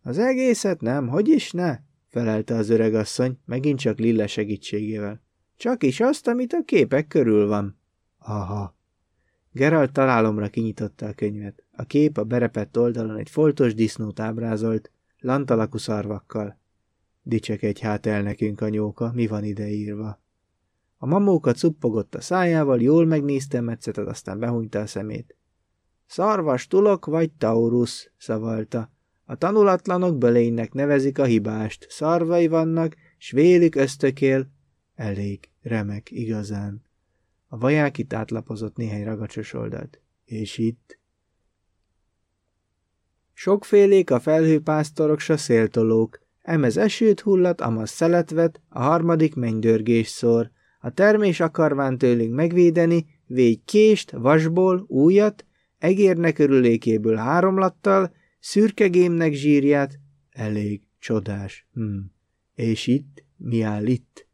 Az egészet nem, hogy is ne? felelte az öregasszony, megint csak Lille segítségével. Csak is azt, amit a képek körül van. Aha. Geralt találomra kinyitotta a könyvet. A kép a berepett oldalon egy foltos disznót ábrázolt, lantalakú szarvakkal. Dicsekedj hát el nekünk, anyóka, mi van ide írva. A mamóka cuppogott a szájával, jól megnézte metszetet, aztán behúnyta a szemét. Szarvas tulok vagy Taurus, szavalta. A tanulatlanok bölénynek nevezik a hibást, szarvai vannak, s vélük ösztökél. Elég, remek, igazán. A vaják átlapozott néhány ragacsos oldalt. És itt? Sokfélék a felhőpásztorok s a széltolók, emez esőt hullat, amaz szeletvet, a harmadik mennydörgés szor. A termés akarván tőlünk megvédeni, végy kést, vasból, újat, egérnek örülékéből háromlattal, szürkegémnek zsírját, elég, csodás, hm. És itt, mi áll itt?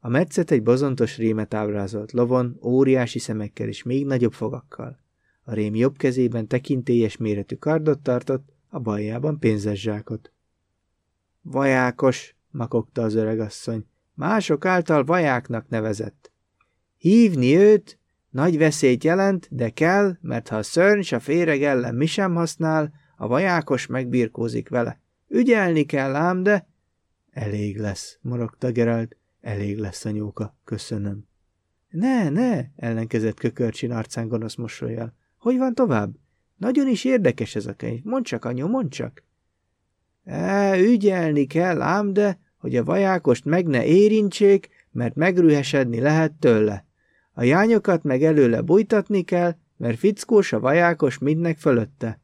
A metszet egy bozontos rémet ábrázolt lovon, óriási szemekkel és még nagyobb fogakkal. A rém jobb kezében tekintélyes méretű kardot tartott, a baljában pénzes zsákot. Vajákos, makogta az öregasszony, mások által vajáknak nevezett. Hívni őt nagy veszélyt jelent, de kell, mert ha a szörny a féreg ellen mi sem használ, a vajákos megbirkózik vele. Ügyelni kell ám, de... Elég lesz, morogta Geralt. Elég lesz, anyóka, köszönöm. Ne, ne, ellenkezett kökörcsin arcán gonosz mosolyjal. Hogy van tovább? Nagyon is érdekes ez a könyv. Mondd csak, anyu, mondd csak. E, ügyelni kell ám, de, hogy a vajákost meg ne érintsék, mert megrühesedni lehet tőle. A jányokat meg előle bújtatni kell, mert fickós a vajákos mindnek fölötte.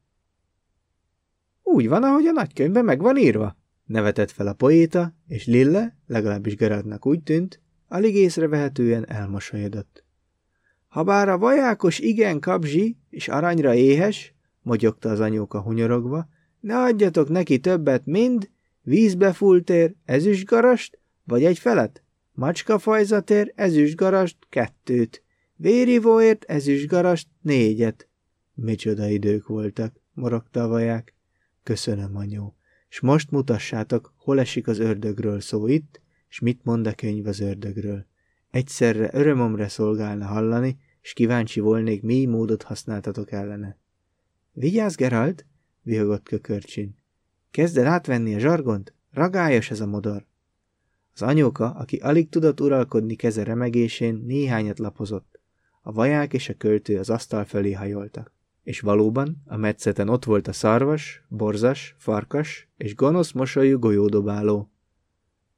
Úgy van, ahogy a nagykönyvben meg van írva, nevetett fel a poéta, és Lille, legalábbis Gerardnak úgy tűnt, alig észrevehetően elmosolyodott. Habár a vajákos igen kapzsi és aranyra éhes, mogyogta az anyóka hunyorogva, ne adjatok neki többet mind, vízbefultér, ezüstgarast, vagy egy felet, macskafajzatér, ezüstgarast, kettőt, vérivóért, ezüstgarast, négyet. Micsoda idők voltak, morogta a vaják. Köszönöm, anyó. És most mutassátok, hol esik az ördögről szó itt, és mit mond a könyv az ördögről. Egyszerre örömömre szolgálna hallani, és kíváncsi volnék, mi módot használtatok ellene. Vigyázz, Geralt! vihogott kökörcsin. Kezd el átvenni a zsargont? Ragályos ez a modor. Az anyóka, aki alig tudott uralkodni keze remegésén, néhányat lapozott. A vaják és a költő az asztal fölé hajoltak. És valóban a metszeten ott volt a szarvas, borzas, farkas és gonosz mosolyú golyódobáló.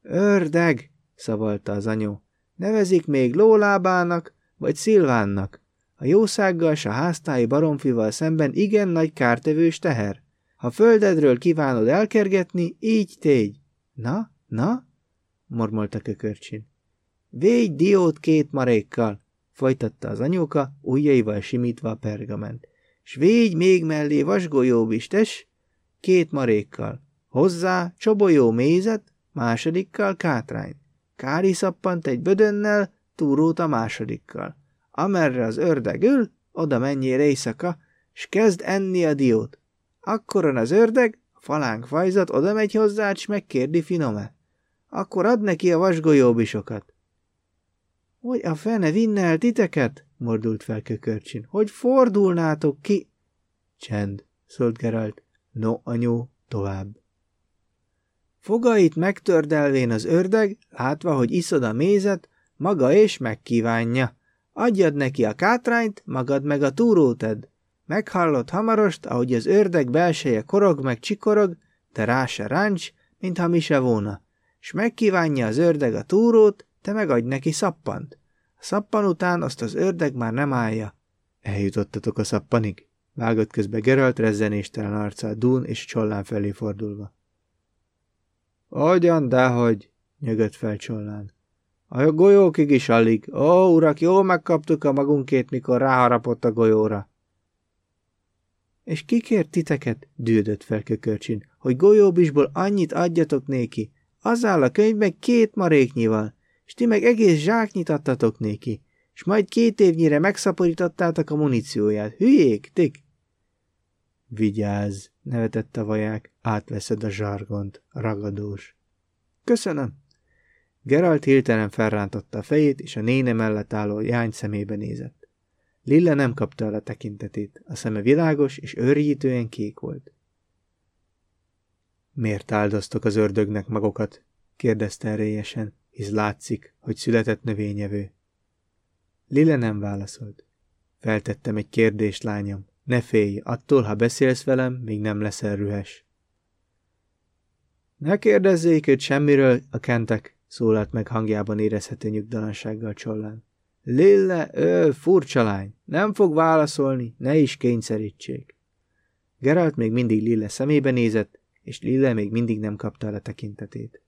Ördeg, szavalta az anyó. Nevezik még lólábának, vagy szilvánnak. A jószággal s a háztáji baromfival szemben igen nagy kártevős teher. Ha földedről kívánod elkergetni, így tégy. Na, na? mormolta kökörcsin. Végy diót két marékkal, folytatta az anyóka, ujjaival simítva a pergament s végy még mellé vasgolyóbistes, két marékkal, hozzá csobolyó mézet, másodikkal kátrányt, kári szappant egy bödönnel, túrót a másodikkal. Amerre az ördög ül, oda menjél éjszaka, s kezd enni a diót. Akkoran az ördög, a falánk fajzat, oda megy hozzá, s megkérdi finome. Akkor ad neki a vasgolyóbisokat. Hogy a fene vinne el titeket? mordult fel kökörcsin. Hogy fordulnátok ki? Csend, szólt Geralt. No, anyó, tovább. Fogait megtördelvén az ördög, látva, hogy iszod a mézet, maga és megkívánja. Adjad neki a kátrányt, magad meg a túróted. Meghallott hamarost, ahogy az ördög belseje korog meg csikorog, de rá se ráncs, mintha mi se volna. S megkívánja az ördög a túrót, te megadj neki szappant. Szappan után azt az ördög már nem állja. Eljutottatok a szappanig? Vágott közbe Geralt rezzenéstelen arccal Dún és Csollán felé fordulva. Hogyan, dehogy, nyögött fel Csollán. A golyókig is alig. Ó, urak, jól megkaptuk a magunkét, mikor ráharapott a golyóra. És ki kért titeket, dűdött fel kökörcsin, hogy golyóbisból annyit adjatok néki. Az áll a könyvben két maréknyival és ti meg egész zsáknyit adtatok néki, és majd két évnyire megszaporítottátok a munícióját. Hülyék, tik! Vigyázz, nevetett a vaják, átveszed a zsargont, ragadós. Köszönöm. Geralt hirtelen felrántotta a fejét, és a néne mellett álló jány szemébe nézett. Lilla nem kapta el a tekintetét, a szeme világos és őrjítően kék volt. Miért áldoztok az ördögnek magokat? kérdezte erélyesen, hisz látszik, hogy született növényevő. Lille nem válaszolt. Feltettem egy kérdést, lányom. Ne félj, attól, ha beszélsz velem, még nem leszel rühes. Ne kérdezzék őt semmiről, a kentek, szólalt meg hangjában érezhető nyugtalansággal csollán. Lille, ő, furcsa lány, nem fog válaszolni, ne is kényszerítsék. Geralt még mindig Lille szemébe nézett, és Lille még mindig nem kapta el a tekintetét.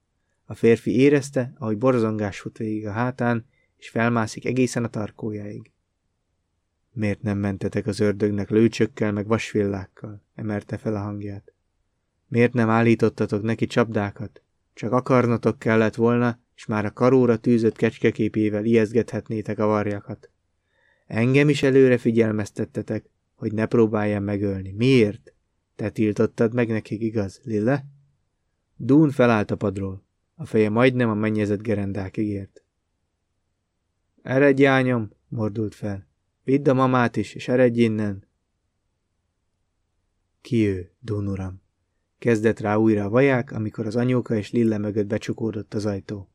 A férfi érezte, ahogy borzongás fut végig a hátán, és felmászik egészen a tarkójáig. Miért nem mentetek az ördögnek lőcsökkel meg vasvillákkal? emelte fel a hangját. Miért nem állítottatok neki csapdákat? Csak akarnatok kellett volna, és már a karóra tűzött kecskeképével ijeszgethetnétek a varjakat. Engem is előre figyelmeztettetek, hogy ne próbáljam megölni. Miért? Te tiltottad meg nekik, igaz, Lille? Dún felállt a padról. A feje majdnem a mennyezett gerendákig ért. Eredj, ányom, mordult fel. Vidd a mamát is, és eredj innen. Ki ő, Dún? Kezdett rá újra a vaják, amikor az anyóka és Lille mögött becsukódott az ajtó.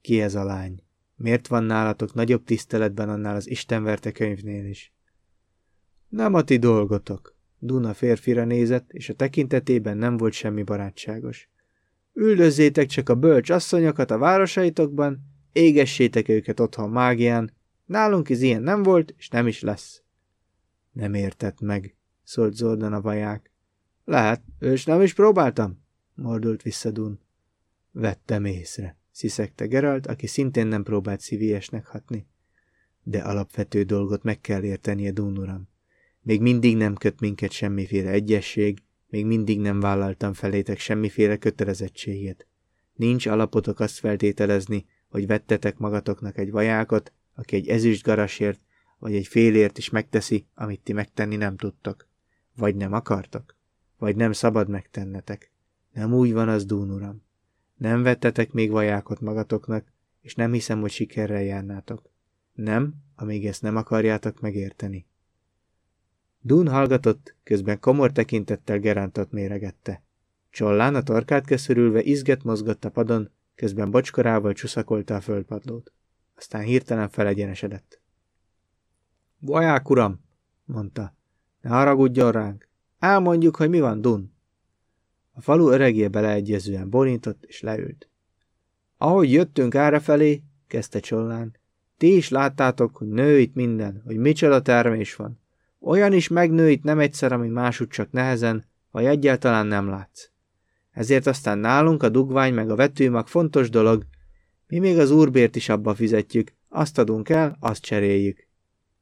Ki ez a lány? Miért van nálatok nagyobb tiszteletben annál az istenverte könyvnél is? Nem a ti dolgotok. Duna férfira nézett, és a tekintetében nem volt semmi barátságos. Üldözzétek csak a bölcs asszonyokat a városaitokban, égessétek őket otthon mágián, nálunk is ilyen nem volt, és nem is lesz. Nem értett meg, szólt Zoldan a vaják. Lehet, és nem is próbáltam, mordult vissza Dun. Vettem észre, sziszegte Geralt, aki szintén nem próbált szívélyesnek hatni. De alapvető dolgot meg kell értenie, Dun uram. Még mindig nem köt minket semmiféle egyesség, még mindig nem vállaltam felétek semmiféle kötelezettséget. Nincs alapotok azt feltételezni, hogy vettetek magatoknak egy vajákot, aki egy ezüst garasért, vagy egy félért is megteszi, amit ti megtenni nem tudtok. Vagy nem akartok vagy nem szabad megtennetek. Nem úgy van az, Dún uram. Nem vettetek még vajákot magatoknak, és nem hiszem, hogy sikerrel járnátok. Nem, amíg ezt nem akarjátok megérteni. Dún hallgatott, közben komor tekintettel Gerántot méregette. Csollán a torkát köszörülve izget mozgott padon, közben bocskorával csuszakolta a földpadlót. Aztán hirtelen felegyenesedett. Vaják, uram, mondta, ne haragudjon ránk. Elmondjuk, hogy mi van, Dun. A falu öregje beleegyezően borított, és leült. Ahogy jöttünk felé, kezdte Csollán, ti is láttátok, hogy nő itt minden, hogy micsoda termés van. Olyan is megnő itt nem egyszer, ami másút csak nehezen, vagy egyáltalán nem látsz. Ezért aztán nálunk a dugvány meg a vetőmag fontos dolog, mi még az úrbért is abba fizetjük, azt adunk el, azt cseréljük.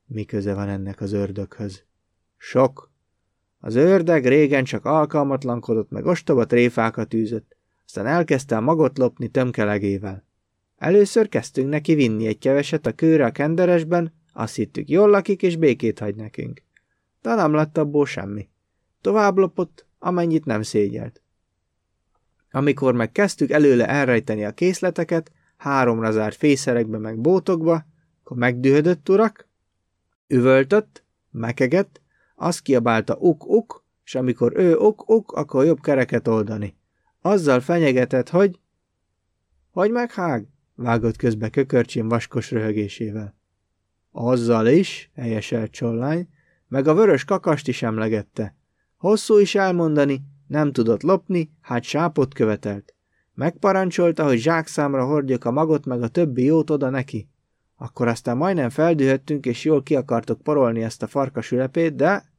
Mi köze van ennek az ördöghöz? Sok, az ördeg régen csak alkalmatlankodott, meg ostoba tréfákat űzött, aztán elkezdte a magot lopni tömkelegével. Először kezdtünk neki vinni egy keveset a kőre a kenderesben, azt hittük jól lakik és békét hagy nekünk. De nem lett abból semmi. Tovább lopott, amennyit nem szégyelt. Amikor meg kezdtük előle elrejteni a készleteket, háromra zárt fészerekbe meg bótokba, akkor megdühödött urak, üvöltött, mekegett, azt kiabálta uk-uk, és amikor ő uk-uk, akkor jobb kereket oldani. Azzal fenyegetett, hogy... Hogy meghág? vágott közbe kökörcsin vaskos röhögésével. Azzal is, helyeselt csollány, meg a vörös kakast is emlegette. Hosszú is elmondani, nem tudott lopni, hát sápot követelt. Megparancsolta, hogy zsákszámra hordjuk a magot meg a többi jót oda neki. Akkor aztán majdnem feldühöttünk, és jól ki akartok porolni ezt a farkas ülepét, de...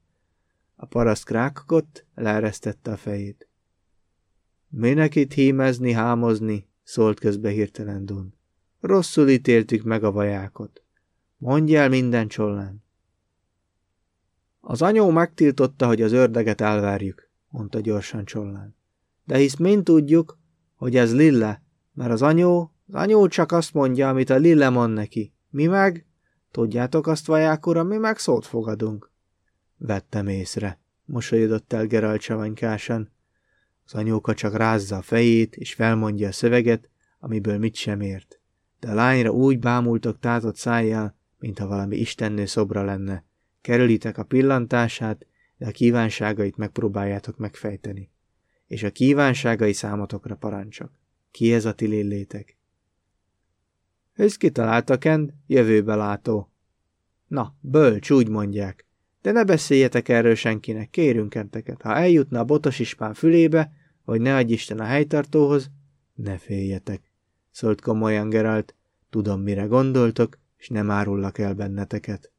A paraszt krákogott, leeresztette a fejét. Minek itt hímezni, hámozni, szólt közbe hirtelen Dun. Rosszul ítéltük meg a vajákot. Mondj el minden csollán. Az anyó megtiltotta, hogy az ördöget elvárjuk, mondta gyorsan csollán. De hisz mind tudjuk, hogy ez Lille, mert az anyó, az anyó csak azt mondja, amit a Lille mond neki. Mi meg? Tudjátok azt, vaják uram, mi meg szót fogadunk. Vettem észre, mosolyodott el Geralt savanykásan. Az anyóka csak rázza a fejét, és felmondja a szöveget, amiből mit sem ért. de a lányra úgy bámultok tátott szájjal, mintha valami istennő szobra lenne. Kerülitek a pillantását, de a kívánságait megpróbáljátok megfejteni. És a kívánságai számotokra parancsok. Ki ez a ti lillétek? Ősz kitalálta Kent, jövőbe látó. Na, bölcs, úgy mondják. De ne beszéljetek erről senkinek, kérünk enteket. Ha eljutna a botos ispán fülébe, hogy ne adj Isten a helytartóhoz, ne féljetek, szólt komolyan Geralt, tudom, mire gondoltok, és nem árullak el benneteket.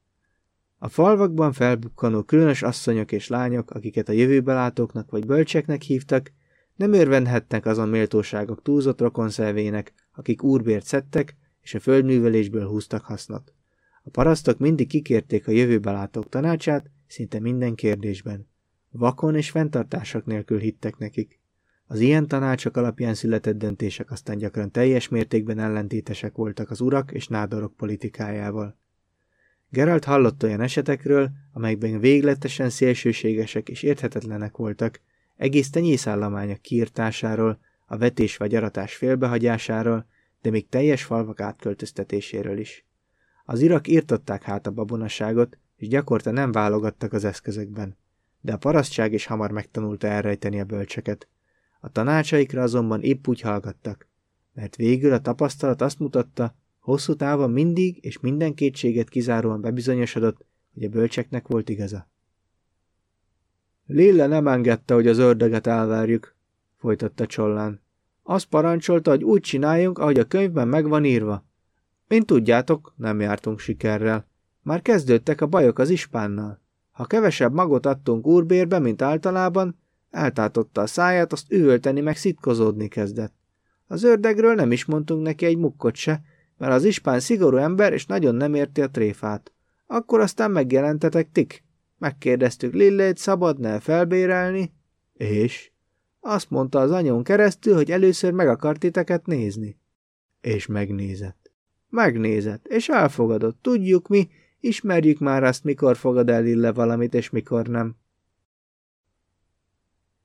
A falvakban felbukkanó különös asszonyok és lányok, akiket a jövőbe látóknak vagy bölcseknek hívtak, nem örvendhettek azon méltóságok túlzott rokonszelvének, akik úrbért szedtek, és a földművelésből húztak hasznot. A parasztok mindig kikérték a jövőbe látók tanácsát, szinte minden kérdésben. Vakon és fenntartások nélkül hittek nekik. Az ilyen tanácsok alapján született döntések aztán gyakran teljes mértékben ellentétesek voltak az urak és nádorok politikájával. Geralt hallott olyan esetekről, amelyekben végletesen szélsőségesek és érthetetlenek voltak, egész tenyészállományok kiirtásáról, a vetés vagy aratás félbehagyásáról, de még teljes falvak átköltöztetéséről is. Az irak írtották hát a babonaságot, és gyakorta nem válogattak az eszközökben. De a parasztság is hamar megtanulta elrejteni a bölcseket. A tanácsaikra azonban épp úgy hallgattak, mert végül a tapasztalat azt mutatta, hosszú távon mindig és minden kétséget kizáróan bebizonyosodott, hogy a bölcseknek volt igaza. Lille nem engedte, hogy az ördöget elvárjuk, folytatta Csollán. Azt parancsolta, hogy úgy csináljunk, ahogy a könyvben meg van írva. Mint tudjátok, nem jártunk sikerrel. Már kezdődtek a bajok az ispánnal. Ha kevesebb magot adtunk úrbérbe, mint általában, eltátotta a száját, azt üvölteni meg szitkozódni kezdett. Az ördegről nem is mondtunk neki egy mukkot se, mert az ispán szigorú ember, és nagyon nem érti a tréfát. Akkor aztán megjelentetek tik. Megkérdeztük Lillét, szabadna felbérelni? És? Azt mondta az anyón keresztül, hogy először meg akart titeket nézni. És megnézett. Megnézett, és elfogadott. Tudjuk mi, ismerjük már azt, mikor fogad el Lille valamit, és mikor nem.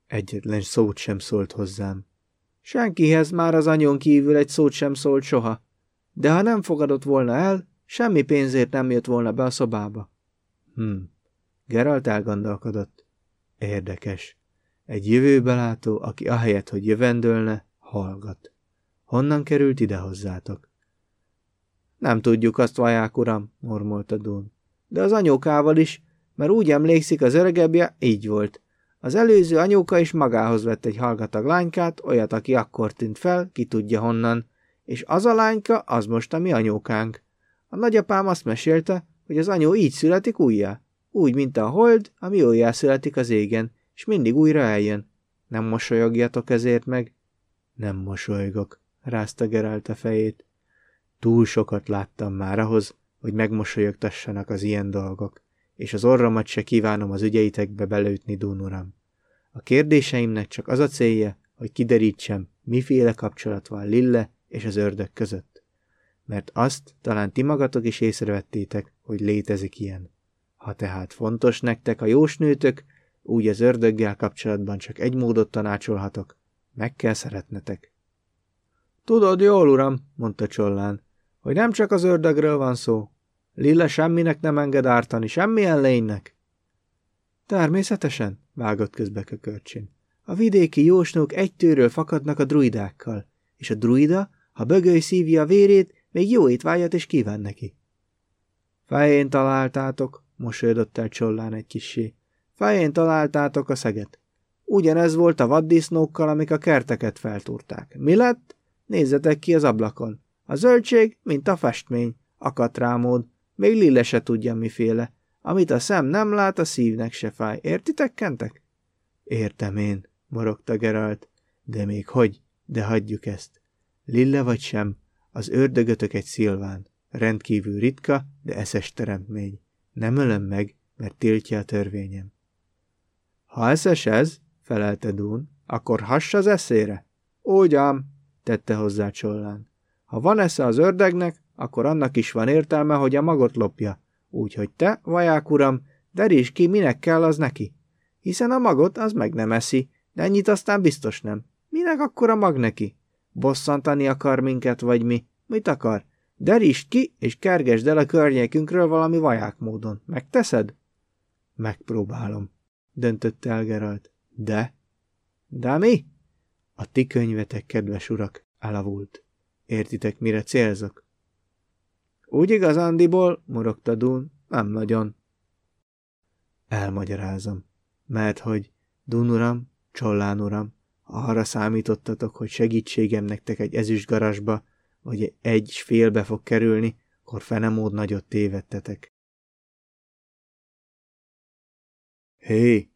Egyetlen szót sem szólt hozzám. Senkihez már az anyón kívül egy szót sem szólt soha. De ha nem fogadott volna el, semmi pénzért nem jött volna be a szobába. Hm. Geralt elgondolkodott. Érdekes. Egy jövőbelátó, aki ahelyett, hogy jövendőlne, hallgat. Honnan került ide hozzátok? Nem tudjuk azt, vaják uram, mormolta Dún. De az anyókával is, mert úgy emlékszik az öregebbje, így volt. Az előző anyóka is magához vett egy hallgatag lánykát, olyat, aki akkor tűnt fel, ki tudja honnan, és az a lányka, az most a mi anyókánk. A nagyapám azt mesélte, hogy az anyó így születik újjá, úgy, mint a hold, ami újjá születik az égen, és mindig újra eljön. Nem mosolyogjatok ezért meg? Nem mosolygok, rázta Geralt a fejét. Túl sokat láttam már ahhoz, hogy megmosolyogtassanak az ilyen dolgok, és az orromat se kívánom az ügyeitekbe belőtni, Dúnuram. A kérdéseimnek csak az a célja, hogy kiderítsem, miféle kapcsolat van Lille és az ördög között. Mert azt talán ti magatok is észrevettétek, hogy létezik ilyen. Ha tehát fontos nektek a jósnőtök, úgy az ördöggel kapcsolatban csak egy módot tanácsolhatok, meg kell szeretnetek. Tudod jól, uram, mondta Csollán, hogy nem csak az ördögről van szó. Lilla semminek nem enged ártani, semmilyen lénynek. Természetesen, vágott közbe kökörcsin. A vidéki jósnók egy tőről fakadnak a druidákkal, és a druida, ha bögöly szívja a vérét, még jó étvágyat is kíván neki. Fején találtátok, mosolyodott el Csollán egy kissé. Fején találtátok a szeget. Ugyanez volt a vaddisznókkal, amik a kerteket feltúrták. Mi lett? Nézzetek ki az ablakon. A zöldség, mint a festmény, akatrámód, még Lille se tudja miféle. Amit a szem nem lát, a szívnek se fáj. Értitek, kentek? Értem én, morogta Geralt. De még hogy? De hagyjuk ezt. Lille vagy sem, az ördögötök egy szilván. Rendkívül ritka, de eszes teremtmény. Nem ölöm meg, mert tiltja a törvényem. Ha eszes ez, felelte Dún, akkor hass az eszére. Ám, tette hozzá Csollán. Ha van esze az ördegnek, akkor annak is van értelme, hogy a magot lopja. Úgyhogy te, vaják uram, deríts ki, minek kell az neki. Hiszen a magot az meg nem eszi, de ennyit aztán biztos nem. Minek akkor a mag neki? Bosszantani akar minket, vagy mi? Mit akar? Derítsd ki, és kergesd el a környékünkről valami vaják módon. Megteszed? Megpróbálom, döntötte el Geralt. De? De mi? A ti könyvetek, kedves urak, elavult. Értitek, mire célzok? Úgy igazándiból, morogta Dún, nem nagyon. Elmagyarázom, mert hogy, Dún uram, Csollán uram, arra számítottatok, hogy segítségem nektek egy ezüst garasba, vagy egy félbe fog kerülni, akkor fenemód nagyot tévedtetek. Hé!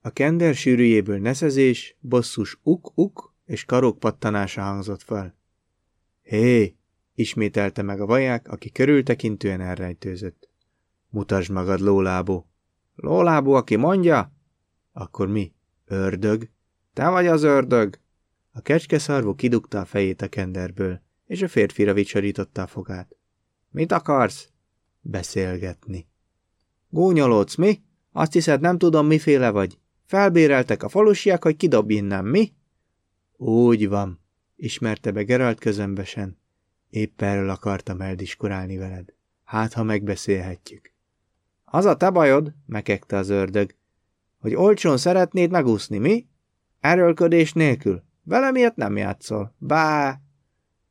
A kender sűrűjéből neszezés, bosszus uk-uk és karok pattanása hangzott fel. Hé! ismételte meg a vaják, aki körültekintően elrejtőzött. Mutasd magad, lólábó! Lólábó, aki mondja? Akkor mi? Ördög? Te vagy az ördög! A kecskeszarvú kidugta a fejét a kenderből, és a férfira vicsorította a fogát. Mit akarsz? Beszélgetni. Gúnyolódsz, mi? Azt hiszed, nem tudom, miféle vagy. Felbéreltek a falusiak, hogy kidob innen, mi? Úgy van, ismerte be Geralt közömbösen. Épp erről akartam eldiskurálni veled. Hát, ha megbeszélhetjük. Az a te bajod, mekegte az ördög, hogy olcsón szeretnéd megúszni, mi? Erőlködés nélkül. Vele miért nem játszol? Bá!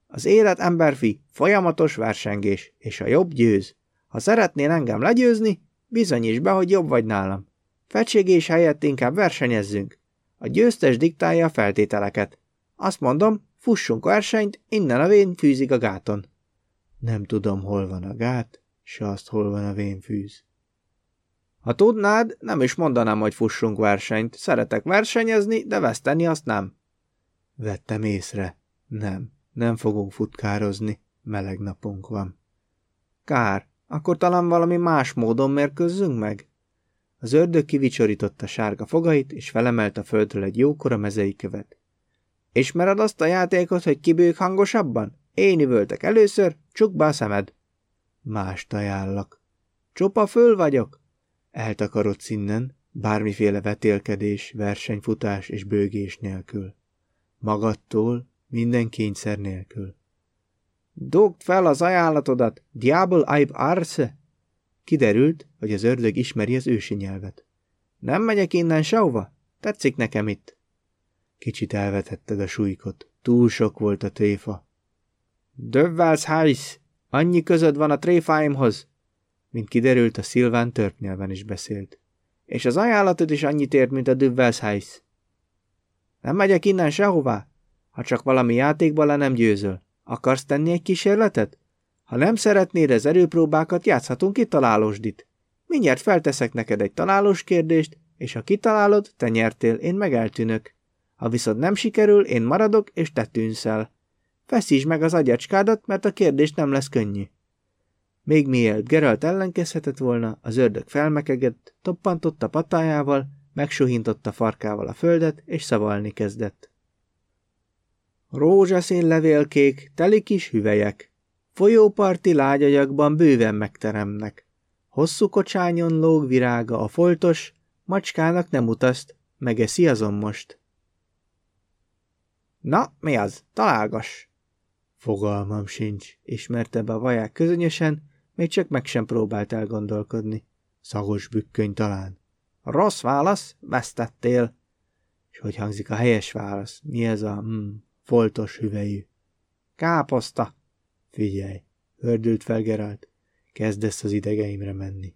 Az élet emberfi, folyamatos versengés, és a jobb győz. Ha szeretnél engem legyőzni, bizonyíts be, hogy jobb vagy nálam. Fetségés helyett inkább versenyezzünk. A győztes diktálja a feltételeket. Azt mondom, fussunk versenyt, innen a vén fűzik a gáton. Nem tudom, hol van a gát, se azt, hol van a vén fűz. Ha tudnád, nem is mondanám, hogy fussunk versenyt. Szeretek versenyezni, de veszteni azt nem. Vettem észre. Nem, nem fogunk futkározni. Meleg napunk van. Kár, akkor talán valami más módon mérkőzzünk meg? Az ördög kivicsorította sárga fogait, és felemelt a földről egy jókora mezei követ. Ismered azt a játékot, hogy kibők hangosabban? Én üvöltek először, csukd be a szemed. Mást ajánlak. Csupa föl vagyok. Eltakarodsz innen, bármiféle vetélkedés, versenyfutás és bőgés nélkül. Magadtól, minden kényszer nélkül. Dugd fel az ajánlatodat, diabol aib arse! Kiderült, hogy az ördög ismeri az ősi nyelvet. Nem megyek innen sehova? Tetszik nekem itt. Kicsit elvetetted a súlykot. Túl sok volt a tréfa. Dövvelsz, hájsz! Annyi közöd van a tréfáimhoz! Mint kiderült, a Szilván törp nyelven is beszélt. És az ajánlatod is annyit ért, mint a Düvvelsheiss. Nem megyek innen sehová, ha csak valami játékban le nem győzöl. Akarsz tenni egy kísérletet? Ha nem szeretnéd az erőpróbákat, játszhatunk itt találósdit. Mindjárt felteszek neked egy találós kérdést, és ha kitalálod, te nyertél, én meg eltűnök. Ha viszont nem sikerül, én maradok, és te tűnsz el. Feszítsd meg az agyacskádat, mert a kérdés nem lesz könnyű. Még mielőtt Geralt ellenkezhetett volna, az ördög felmekegett, toppantott a patájával, megsuhintotta farkával a földet, és szavalni kezdett. Rózsaszín levélkék, teli kis hüvelyek, folyóparti lágyagyakban bőven megteremnek. Hosszú kocsányon lóg virága a foltos, macskának nem utaszt, megeszi azon most. Na, mi az? Találgass! Fogalmam sincs, ismerte be a vaják közönösen, még csak meg sem próbált elgondolkodni. Szagos bükköny talán. Rossz válasz, vesztettél. És hogy hangzik a helyes válasz? Mi ez a hmm, foltos hüvelyű? Káposzta. Figyelj, hördült fel Geralt. Kezdesz az idegeimre menni.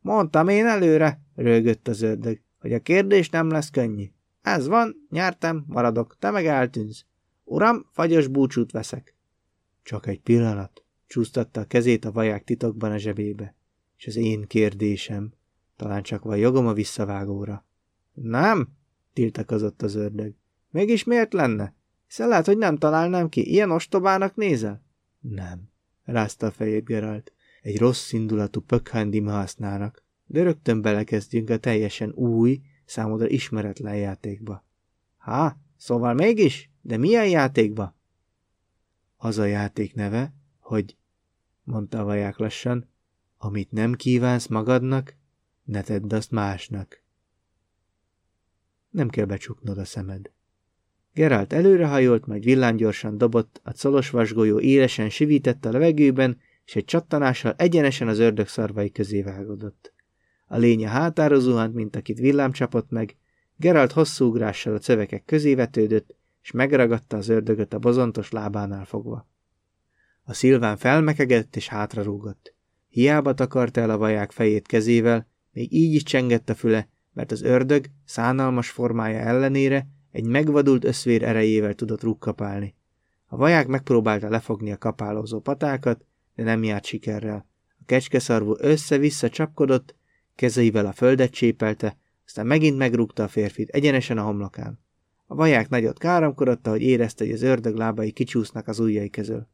Mondtam én előre, rögött az ördög, hogy a kérdés nem lesz könnyű. Ez van, nyertem, maradok, te meg eltűnsz. Uram, fagyos búcsút veszek. Csak egy pillanat, csúsztatta a kezét a vaják titokban a zsebébe. És az én kérdésem, talán csak van jogom a visszavágóra. Nem, tiltakozott az ördög. Mégis miért lenne? Hiszen lehet, hogy nem találnám ki. Ilyen ostobának nézel? Nem, rázta a fejét Geralt. Egy rossz indulatú pökhandim használnak, de rögtön belekezdjünk a teljesen új, számodra ismeretlen játékba. Há, szóval mégis? De milyen játékba? Az a játék neve, hogy mondta a vaják lassan, amit nem kívánsz magadnak, ne tedd azt másnak. Nem kell becsuknod a szemed. Geralt előrehajolt, majd villámgyorsan dobott, a colos vasgolyó élesen sivített a levegőben, és egy csattanással egyenesen az ördög szarvai közé vágodott. A lénye hátára zuhant, mint akit villám csapott meg, Geralt hosszú ugrással a cövekek közé vetődött, és megragadta az ördögöt a bozontos lábánál fogva. A szilván felmekegett és hátrarúgott. Hiába takarta el a vaják fejét kezével, még így is csengett a füle, mert az ördög szánalmas formája ellenére egy megvadult összvér erejével tudott rúgkapálni. A vaják megpróbálta lefogni a kapálózó patákat, de nem járt sikerrel. A kecskeszarvú össze-vissza csapkodott, kezeivel a földet csépelte, aztán megint megrúgta a férfit egyenesen a homlokán. A vaják nagyot káromkodott, hogy érezte, hogy az ördög lábai kicsúsznak az ujjai közül.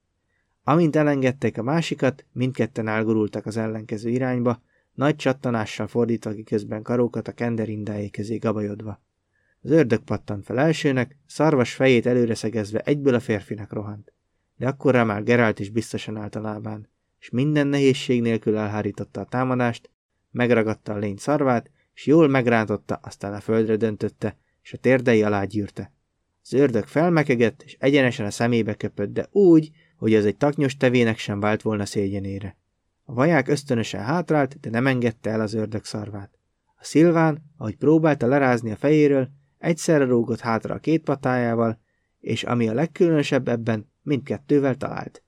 Amint elengedték a másikat, mindketten elgurultak az ellenkező irányba, nagy csattanással fordítva ki közben karókat a kenderindájé közé gabajodva. Az ördög pattant fel elsőnek, szarvas fejét előre szegezve egyből a férfinak rohant. De akkorra már Gerált is biztosan állt a lábán, és minden nehézség nélkül elhárította a támadást, megragadta a lény szarvát, és jól megrántotta, aztán a földre döntötte, és a térdei alá gyűrte. Az ördög felmekegett, és egyenesen a szemébe köpött, de úgy, hogy az egy taknyos tevének sem vált volna szégyenére. A vaják ösztönösen hátrált, de nem engedte el az ördög szarvát. A szilván, ahogy próbálta lerázni a fejéről, egyszerre rúgott hátra a két patájával, és ami a legkülönösebb ebben, mindkettővel talált.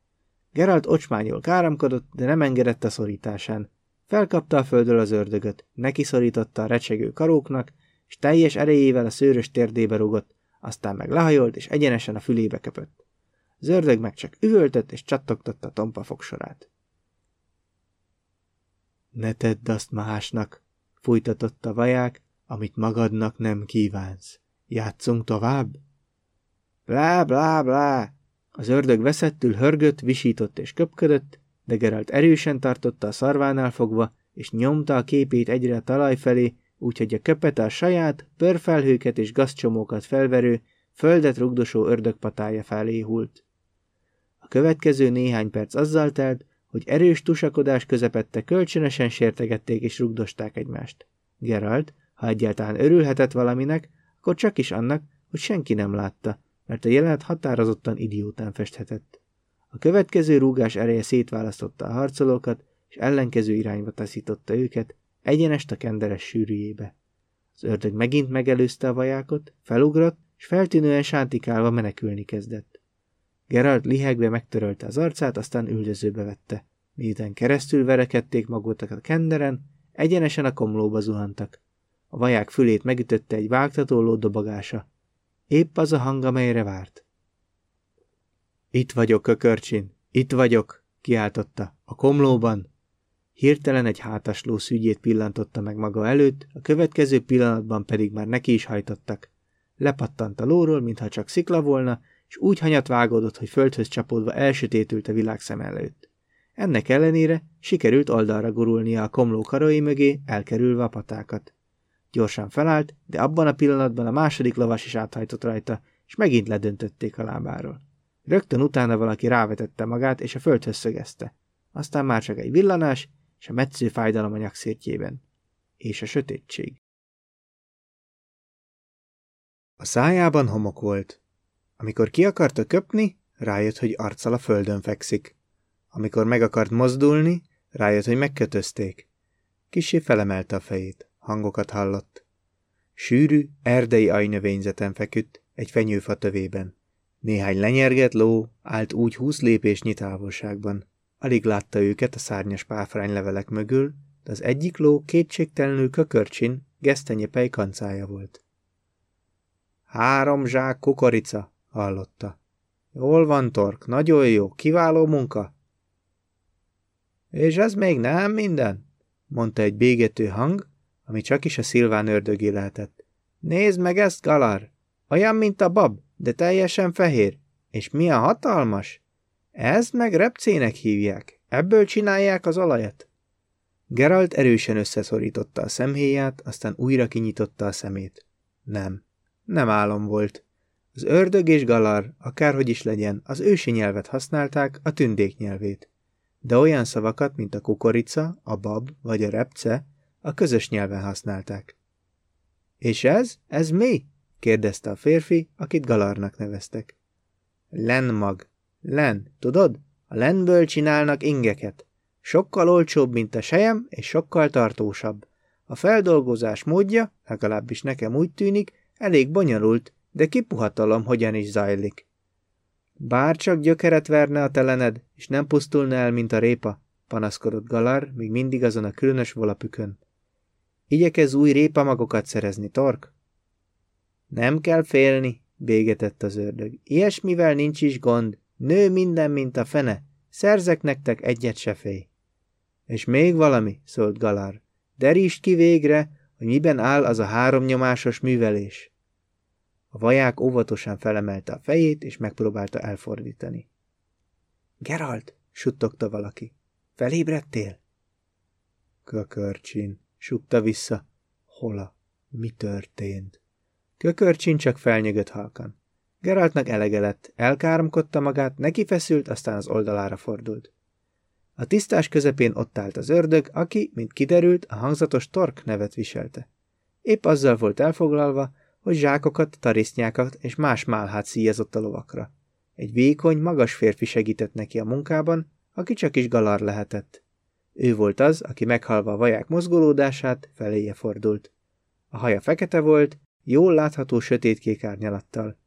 Geralt ocsmányul káromkodott, de nem engedett a szorításán. Felkapta a földről az ördögöt, neki szorította a recsegő karóknak, és teljes erejével a szőrös térdébe rugott, aztán meg lehajolt, és egyenesen a fülébe köpött. Az ördög meg csak üvöltött, és csattogtatta a tompa fogsorát. Ne tedd azt másnak, fújtatott a vaják, amit magadnak nem kívánsz. Játszunk tovább? Blá, blá, blá! Az ördög veszettül hörgött, visított és köpködött, de Geralt erősen tartotta a szarvánál fogva, és nyomta a képét egyre a talaj felé, úgyhogy a köpete a saját, pörfelhőket és gazcsomókat felverő, földet rugdosó ördögpatája felé hult. Következő néhány perc azzal telt, hogy erős tusakodás közepette kölcsönösen sértegették és rugdosták egymást. Geralt, ha egyáltalán örülhetett valaminek, akkor csak is annak, hogy senki nem látta, mert a jelenet határozottan idiótán festhetett. A következő rúgás ereje szétválasztotta a harcolókat, és ellenkező irányba taszította őket, egyenest a kenderes sűrűjébe. Az ördög megint megelőzte a vajákot, felugrott, és feltűnően sántikálva menekülni kezdett. Geralt lihegve megtörölte az arcát, aztán üldözőbe vette. Miután keresztül verekedték magukat a kenderen, egyenesen a komlóba zuhantak. A vaják fülét megütötte egy vágtató lódobagása. Épp az a hang, amelyre várt. Itt vagyok, kökörcsin, itt vagyok, kiáltotta. A komlóban. Hirtelen egy hátasló szügyét pillantotta meg maga előtt, a következő pillanatban pedig már neki is hajtottak. Lepattant a lóról, mintha csak szikla volna, és úgy hanyat vágódott, hogy földhöz csapódva elsötétült a világ szem előtt. Ennek ellenére sikerült oldalra gurulnia a komló karai mögé, elkerülve a patákat. Gyorsan felállt, de abban a pillanatban a második lovas is áthajtott rajta, és megint ledöntötték a lábáról. Rögtön utána valaki rávetette magát, és a földhöz szögezte. Aztán már csak egy villanás, és a metsző fájdalom a nyakszértjében. És a sötétség. A szájában homok volt. Amikor ki akarta köpni, rájött, hogy arccal a földön fekszik. Amikor meg akart mozdulni, rájött, hogy megkötözték. Kisé felemelte a fejét, hangokat hallott. Sűrű, erdei ajnövényzeten feküdt, egy fenyőfa tövében. Néhány lenyerget ló állt úgy húsz lépésnyi távolságban. Alig látta őket a szárnyas páfránylevelek mögül, de az egyik ló kétségtelenül kökörcsin, gesztenyepej kancája volt. Három zsák kukorica, hallotta. Jól van, Tork, nagyon jó, kiváló munka. És ez még nem minden, mondta egy bégető hang, ami csak is a szilván ördögé lehetett. Nézd meg ezt, Galar! Olyan, mint a bab, de teljesen fehér. És milyen hatalmas! Ezt meg repcének hívják. Ebből csinálják az olajat. Geralt erősen összeszorította a szemhéját, aztán újra kinyitotta a szemét. Nem. Nem álom volt. Az ördög és Galar, akárhogy is legyen, az ősi nyelvet használták, a tündék nyelvét. De olyan szavakat, mint a kukorica, a bab vagy a repce, a közös nyelven használták. És ez? Ez mi? kérdezte a férfi, akit Galarnak neveztek. Lenmag. Len, tudod? A lenből csinálnak ingeket. Sokkal olcsóbb, mint a sejem, és sokkal tartósabb. A feldolgozás módja, legalábbis nekem úgy tűnik, elég bonyolult, de kipuhatalom hogyan is zajlik. Bár csak gyökeret verne a telened, és nem pusztulna el, mint a répa, panaszkodott Galar, még mindig azon a különös volapükön. Igyekez új répamagokat szerezni, Tork? Nem kell félni, bégetett az ördög. Ilyesmivel nincs is gond. Nő minden, mint a fene. Szerzek nektek egyet se félj. És még valami, szólt Galár. Derítsd ki végre, hogy miben áll az a háromnyomásos művelés. A vaják óvatosan felemelte a fejét, és megpróbálta elfordítani. Geralt, suttogta valaki. Felébredtél? Kökörcsin, sukta vissza. Hola, mi történt? Kökörcsin csak felnyögött halkan. Geraltnak elege lett, elkáromkodta magát, neki feszült, aztán az oldalára fordult. A tisztás közepén ott állt az ördög, aki, mint kiderült, a hangzatos Tork nevet viselte. Épp azzal volt elfoglalva, hogy zsákokat, tarisznyákat és más málhát szíjazott a lovakra. Egy vékony, magas férfi segített neki a munkában, aki csak is galar lehetett. Ő volt az, aki meghalva a vaják mozgolódását, feléje fordult. A haja fekete volt, jól látható sötétkék árnyalattal.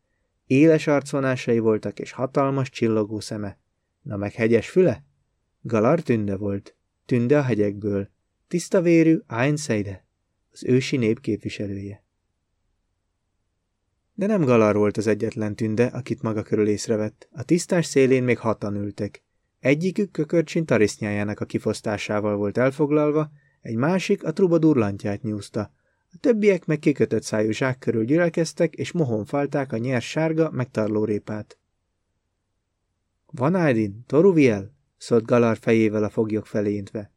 Éles arcvonásai voltak és hatalmas csillogó szeme. Na meg hegyes füle? Galar tünde volt. Tünde a hegyekből. Tiszta vérű Einseide, az ősi nép képviselője. De nem Galar volt az egyetlen tünde, akit maga körül észrevett. A tisztás szélén még hatan ültek. Egyikük kökörcsin tarisznyájának a kifosztásával volt elfoglalva, egy másik a trubadur lantját nyúzta, a többiek meg kikötött szájú zsák körül gyülekeztek, és mohon falták a nyers sárga, megtarló répát. Van Aydin, Toruviel, szólt Galar fejével a foglyok felé intve.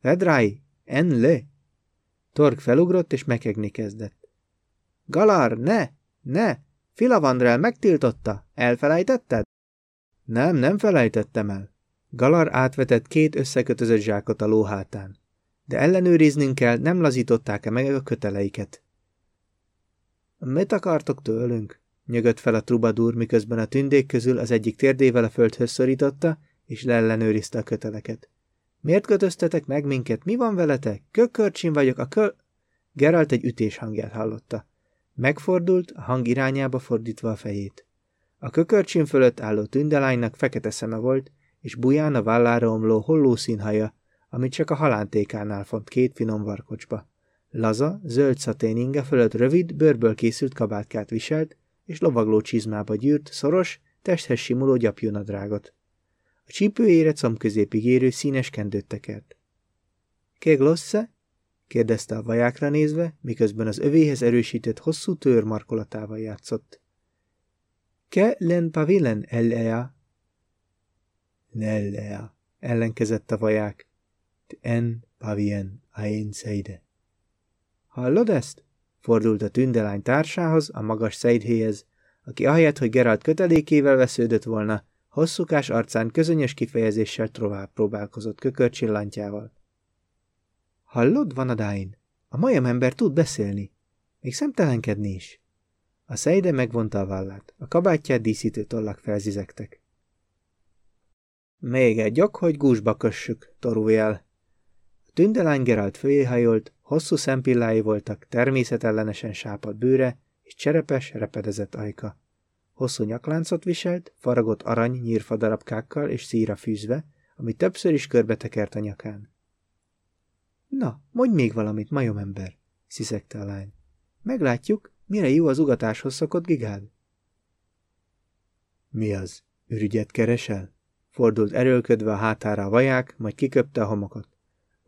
Vedrai, en le! Tork felugrott, és mekegni kezdett. Galar, ne! Ne! Filavandrel megtiltotta. Elfelejtetted? Nem, nem felejtettem el. Galar átvetett két összekötözött zsákot a lóhátán de ellenőriznünk kell, nem lazították-e meg a köteleiket. Mit akartok tőlünk? nyögött fel a trubadúr, miközben a tündék közül az egyik térdével a földhöz szorította, és leellenőrizte a köteleket. Miért kötöztetek meg minket? Mi van veletek? Kökörcsin vagyok, a kö... Geralt egy ütés hangját hallotta. Megfordult, a hang irányába fordítva a fejét. A kökörcsin fölött álló tündelánynak fekete szeme volt, és buján a vállára omló holló színhaja, amit csak a halántékánál font két finom varkocsba. Laza, zöld szatén inge fölött rövid, bőrből készült kabátkát viselt, és lovagló csizmába gyűrt, szoros, testhez simuló gyapjúnadrágot. A csípőjére combközépig érő színes kendőt tekert. – Keglosse? – kérdezte a vajákra nézve, miközben az övéhez erősített hosszú tőr markolatával játszott. – Ke len pavilen ellea? – Nellea – ellenkezett a vaják en pavien ain seide. Hallod ezt? Fordult a tündelány társához, a magas szeidhéhez, aki ahelyett, hogy Geralt kötelékével vesződött volna, hosszúkás arcán közönyös kifejezéssel tovább próbálkozott kökörcsillantjával. Hallod, Vanadáin? A majom ember tud beszélni. Még szemtelenkedni is. A szejde megvonta a vállát. A kabátját díszítő tollak felzizektek. Még egy ok, hogy gúzsba kössük, torújel, Tündelány Geralt főjéhajolt, hosszú szempillái voltak, természetellenesen sápad bőre és cserepes, repedezett ajka. Hosszú nyakláncot viselt, faragott arany nyírfadarabkákkal és szíra fűzve, ami többször is körbetekert a nyakán. Na, mondj még valamit, majomember, sziszegte a lány. Meglátjuk, mire jó az ugatáshoz szokott gigád. Mi az? Ürügyet keresel? Fordult erőlködve a hátára a vaják, majd kiköpte a homokot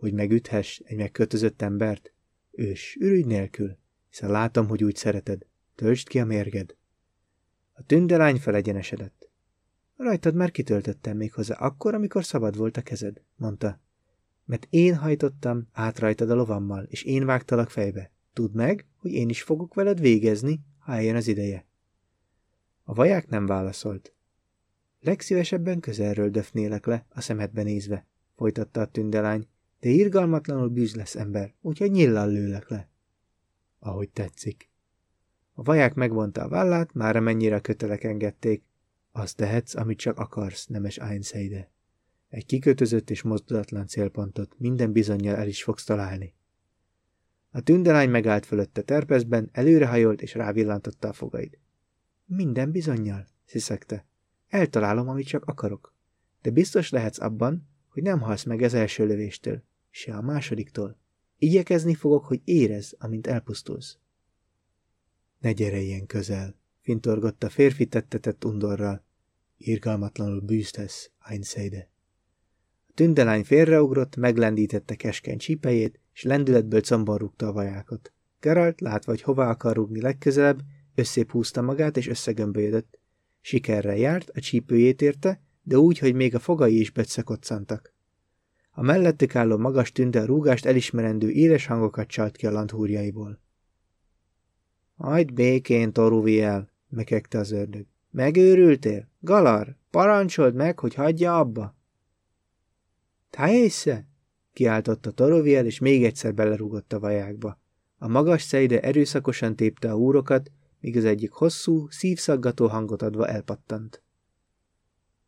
hogy megüthess egy megkötözött embert? Ős, ürügy nélkül, hiszen látom, hogy úgy szereted. Töltsd ki a mérged. A tündelány felegyenesedett. Rajtad már kitöltöttem még hozzá akkor, amikor szabad volt a kezed, mondta. Mert én hajtottam át rajtad a lovammal, és én vágtalak fejbe. Tudd meg, hogy én is fogok veled végezni, ha eljön az ideje. A vaják nem válaszolt. Legszívesebben közelről döfnélek le, a szemedbe nézve, folytatta a tündelány, de irgalmatlanul bűz lesz ember, úgyhogy nyillal lőlek le. Ahogy tetszik. A vaják megvonta a vállát, már amennyire a kötelek engedték. Azt tehetsz, amit csak akarsz, nemes Einseide. Egy kikötözött és mozdulatlan célpontot minden bizonyal el is fogsz találni. A tündelány megállt fölötte terpezben, előrehajolt és rávillantotta a fogait. Minden bizonyal, sziszegte. Eltalálom, amit csak akarok. De biztos lehetsz abban, hogy nem halsz meg az első lövéstől, se a másodiktól. Igyekezni fogok, hogy érez, amint elpusztulsz. Ne gyere ilyen közel, fintorgott a férfi tettetett undorral. Irgalmatlanul bűztesz, Einseide. Tündelány félreugrott, meglendítette keskeny csípejét, és lendületből combon rúgta a vajákot. Geralt, látva, hogy hova akar rúgni legközelebb, összép húzta magát, és összegömbölyödött. Sikerrel járt, a csípőjét érte, de úgy, hogy még a fogai is becsekoccantak. A mellettük álló magas tünde a rúgást elismerendő éles hangokat csalt ki a landhúrjaiból. Hagyd békén, Toruviel, mekegte az ördög. Megőrültél? Galar, parancsold meg, hogy hagyja abba. Tájésze? kiáltotta Toroviel, és még egyszer belerúgott a vajákba. A magas szejde erőszakosan tépte a úrokat, míg az egyik hosszú, szívszaggató hangot adva elpattant.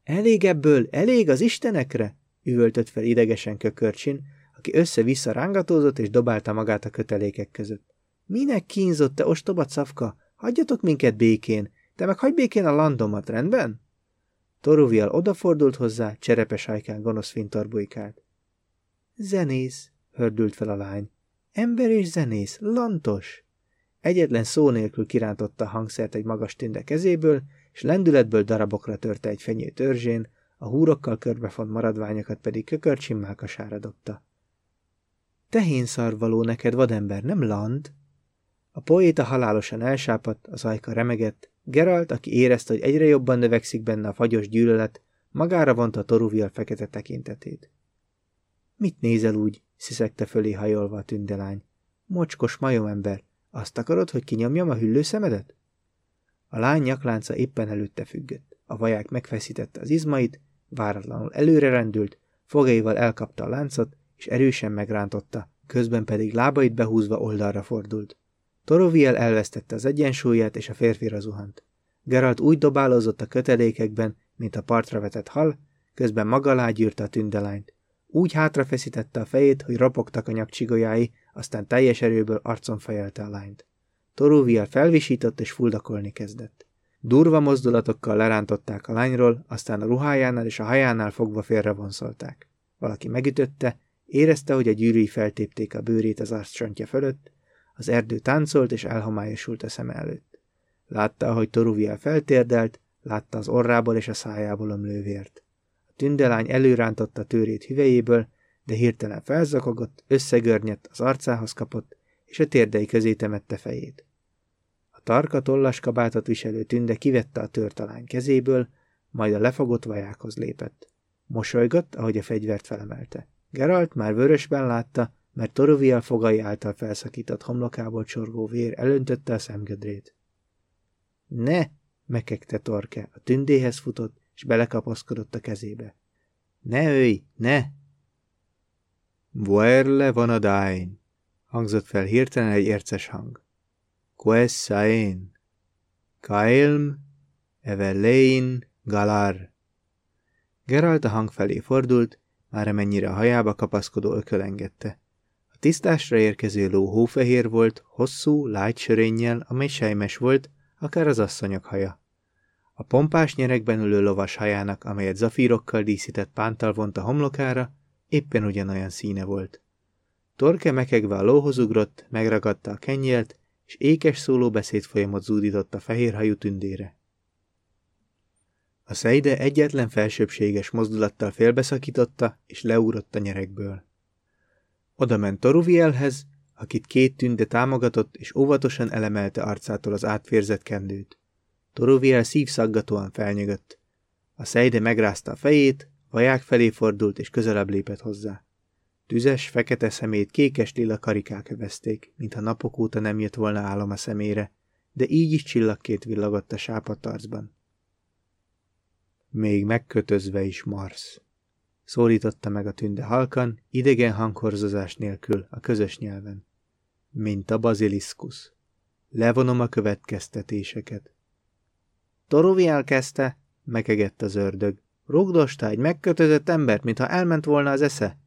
Elég ebből, elég az istenekre? üvöltött fel idegesen kökörcsin, aki össze-vissza rángatózott és dobálta magát a kötelékek között. Minek kínzott, te ostoba szafka? Hagyjatok minket békén, te meg hagyj békén a landomat, rendben? Toruvial odafordult hozzá, cserepes hajkán gonosz fintor bujkált. Zenész, hördült fel a lány. Ember és zenész, lantos. Egyetlen szó nélkül kirántotta a hangszert egy magas tünde kezéből, és lendületből darabokra törte egy fenyő törzsén, a húrokkal körbefont maradványokat pedig kökörcsin mákasára dobta. Tehén szarvaló neked, vadember, nem land? A poéta halálosan elsápadt, az ajka remegett, Geralt, aki érezte, hogy egyre jobban növekszik benne a fagyos gyűlölet, magára vonta a Toruvial fekete tekintetét. Mit nézel úgy? sziszegte fölé hajolva a tündelány. Mocskos majomember, azt akarod, hogy kinyomjam a hüllőszemedet? A lány nyaklánca éppen előtte függött. A vaják megfeszítette az izmait, váratlanul előre rendült, fogaival elkapta a láncot, és erősen megrántotta, közben pedig lábait behúzva oldalra fordult. Toroviel elvesztette az egyensúlyát, és a férfira zuhant. Geralt úgy dobálozott a kötelékekben, mint a partra vetett hal, közben maga alá a tündelányt. Úgy hátrafeszítette a fejét, hogy ropogtak a nyakcsigójái, aztán teljes erőből arcon fejelte a lányt. Torúviel felvisított és fuldakolni kezdett. Durva mozdulatokkal lerántották a lányról, aztán a ruhájánál és a hajánál fogva félrevonszolták. Valaki megütötte, érezte, hogy a gyűrűi feltépték a bőrét az arccsontja fölött, az erdő táncolt és elhomályosult a szem előtt. Látta, ahogy Toruviel feltérdelt, látta az orrából és a szájából ömlő vért. A tündelány előrántotta tőrét hüvejéből, de hirtelen felzakogott, összegörnyedt, az arcához kapott, és a térdei közé temette fejét. A tarka tollas kabátot viselő tünde kivette a tört kezéből, majd a lefogott vajákhoz lépett. Mosolygott, ahogy a fegyvert felemelte. Geralt már vörösben látta, mert Toroviel fogai által felszakított homlokából csorgó vér elöntötte a szemgödrét. Ne! mekegte Torke, a tündéhez futott, és belekapaszkodott a kezébe. Ne őj, ne! Vuerle van a dain, hangzott fel hirtelen egy érces hang. Quessain, Kaelm, Evelein, Galar. Geralt a hang felé fordult, már amennyire a hajába kapaszkodó ököl engedte. Tisztásra érkező ló hófehér volt, hosszú, lágy sörénnyel, amely sejmes volt, akár az asszonyok haja. A pompás nyerekben ülő lovas hajának, amelyet zafírokkal díszített pántal vont a homlokára, éppen ugyanolyan színe volt. Torke mekegve a lóhoz ugrott, megragadta a kenyélt, és ékes szóló beszéd folyamot zúdított a fehérhajú tündére. A szejde egyetlen felsőbséges mozdulattal félbeszakította, és leúrott a nyerekből. Oda ment Toruvielhez, akit két tünde támogatott, és óvatosan elemelte arcától az átvérzett kendőt. Toruviel szívszaggatóan felnyögött. A szejde megrázta a fejét, vaják felé fordult, és közelebb lépett hozzá. Tüzes, fekete szemét kékes lila karikák övezték, mintha napok óta nem jött volna álom a szemére, de így is csillagkét villagott a sápadt arcban. Még megkötözve is Mars. Szólította meg a tünde halkan, idegen hanghorzozás nélkül, a közös nyelven. Mint a baziliszkusz. Levonom a következtetéseket. Toruviel kezdte, mekegett az ördög. Rugdosta egy megkötözött embert, mintha elment volna az esze.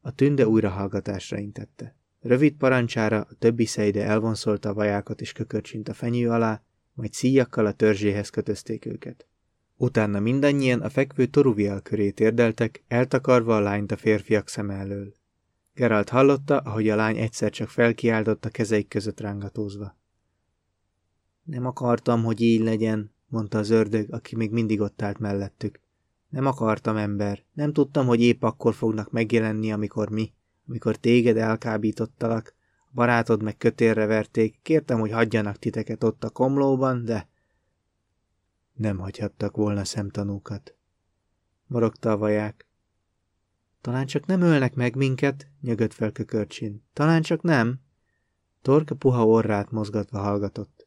A tünde újra hallgatásra intette. Rövid parancsára a többi szejde elvonszolta a vajákat és kökörcsint a fenyő alá, majd szíjakkal a törzséhez kötözték őket. Utána mindannyian a fekvő Toruviel köré térdeltek, eltakarva a lányt a férfiak szem elől. Geralt hallotta, ahogy a lány egyszer csak felkiáltott a kezeik között rángatózva. Nem akartam, hogy így legyen, mondta az ördög, aki még mindig ott állt mellettük. Nem akartam, ember. Nem tudtam, hogy épp akkor fognak megjelenni, amikor mi, amikor téged elkábítottalak, a barátod meg kötérre verték, kértem, hogy hagyjanak titeket ott a komlóban, de... Nem hagyhattak volna szemtanúkat. Morogta a vaják. Talán csak nem ölnek meg minket, nyögött fel kökörcsin. Talán csak nem. Torka puha orrát mozgatva hallgatott.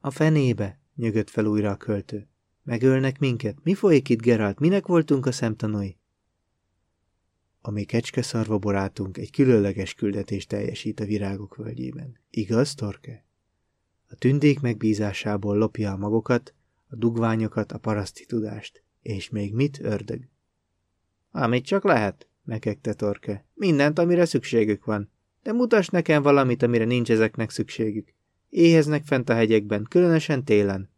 A fenébe, nyögött fel újra a költő. Megölnek minket? Mi folyik itt, Geralt? Minek voltunk a szemtanúi? A mi kecskeszarva barátunk egy különleges küldetést teljesít a virágok völgyében. Igaz, Torke? A tündék megbízásából lopja a magokat, a dugványokat, a paraszti tudást. És még mit, ördög? Amit csak lehet, mekegte Torke. Mindent, amire szükségük van. De mutass nekem valamit, amire nincs ezeknek szükségük. Éheznek fent a hegyekben, különösen télen.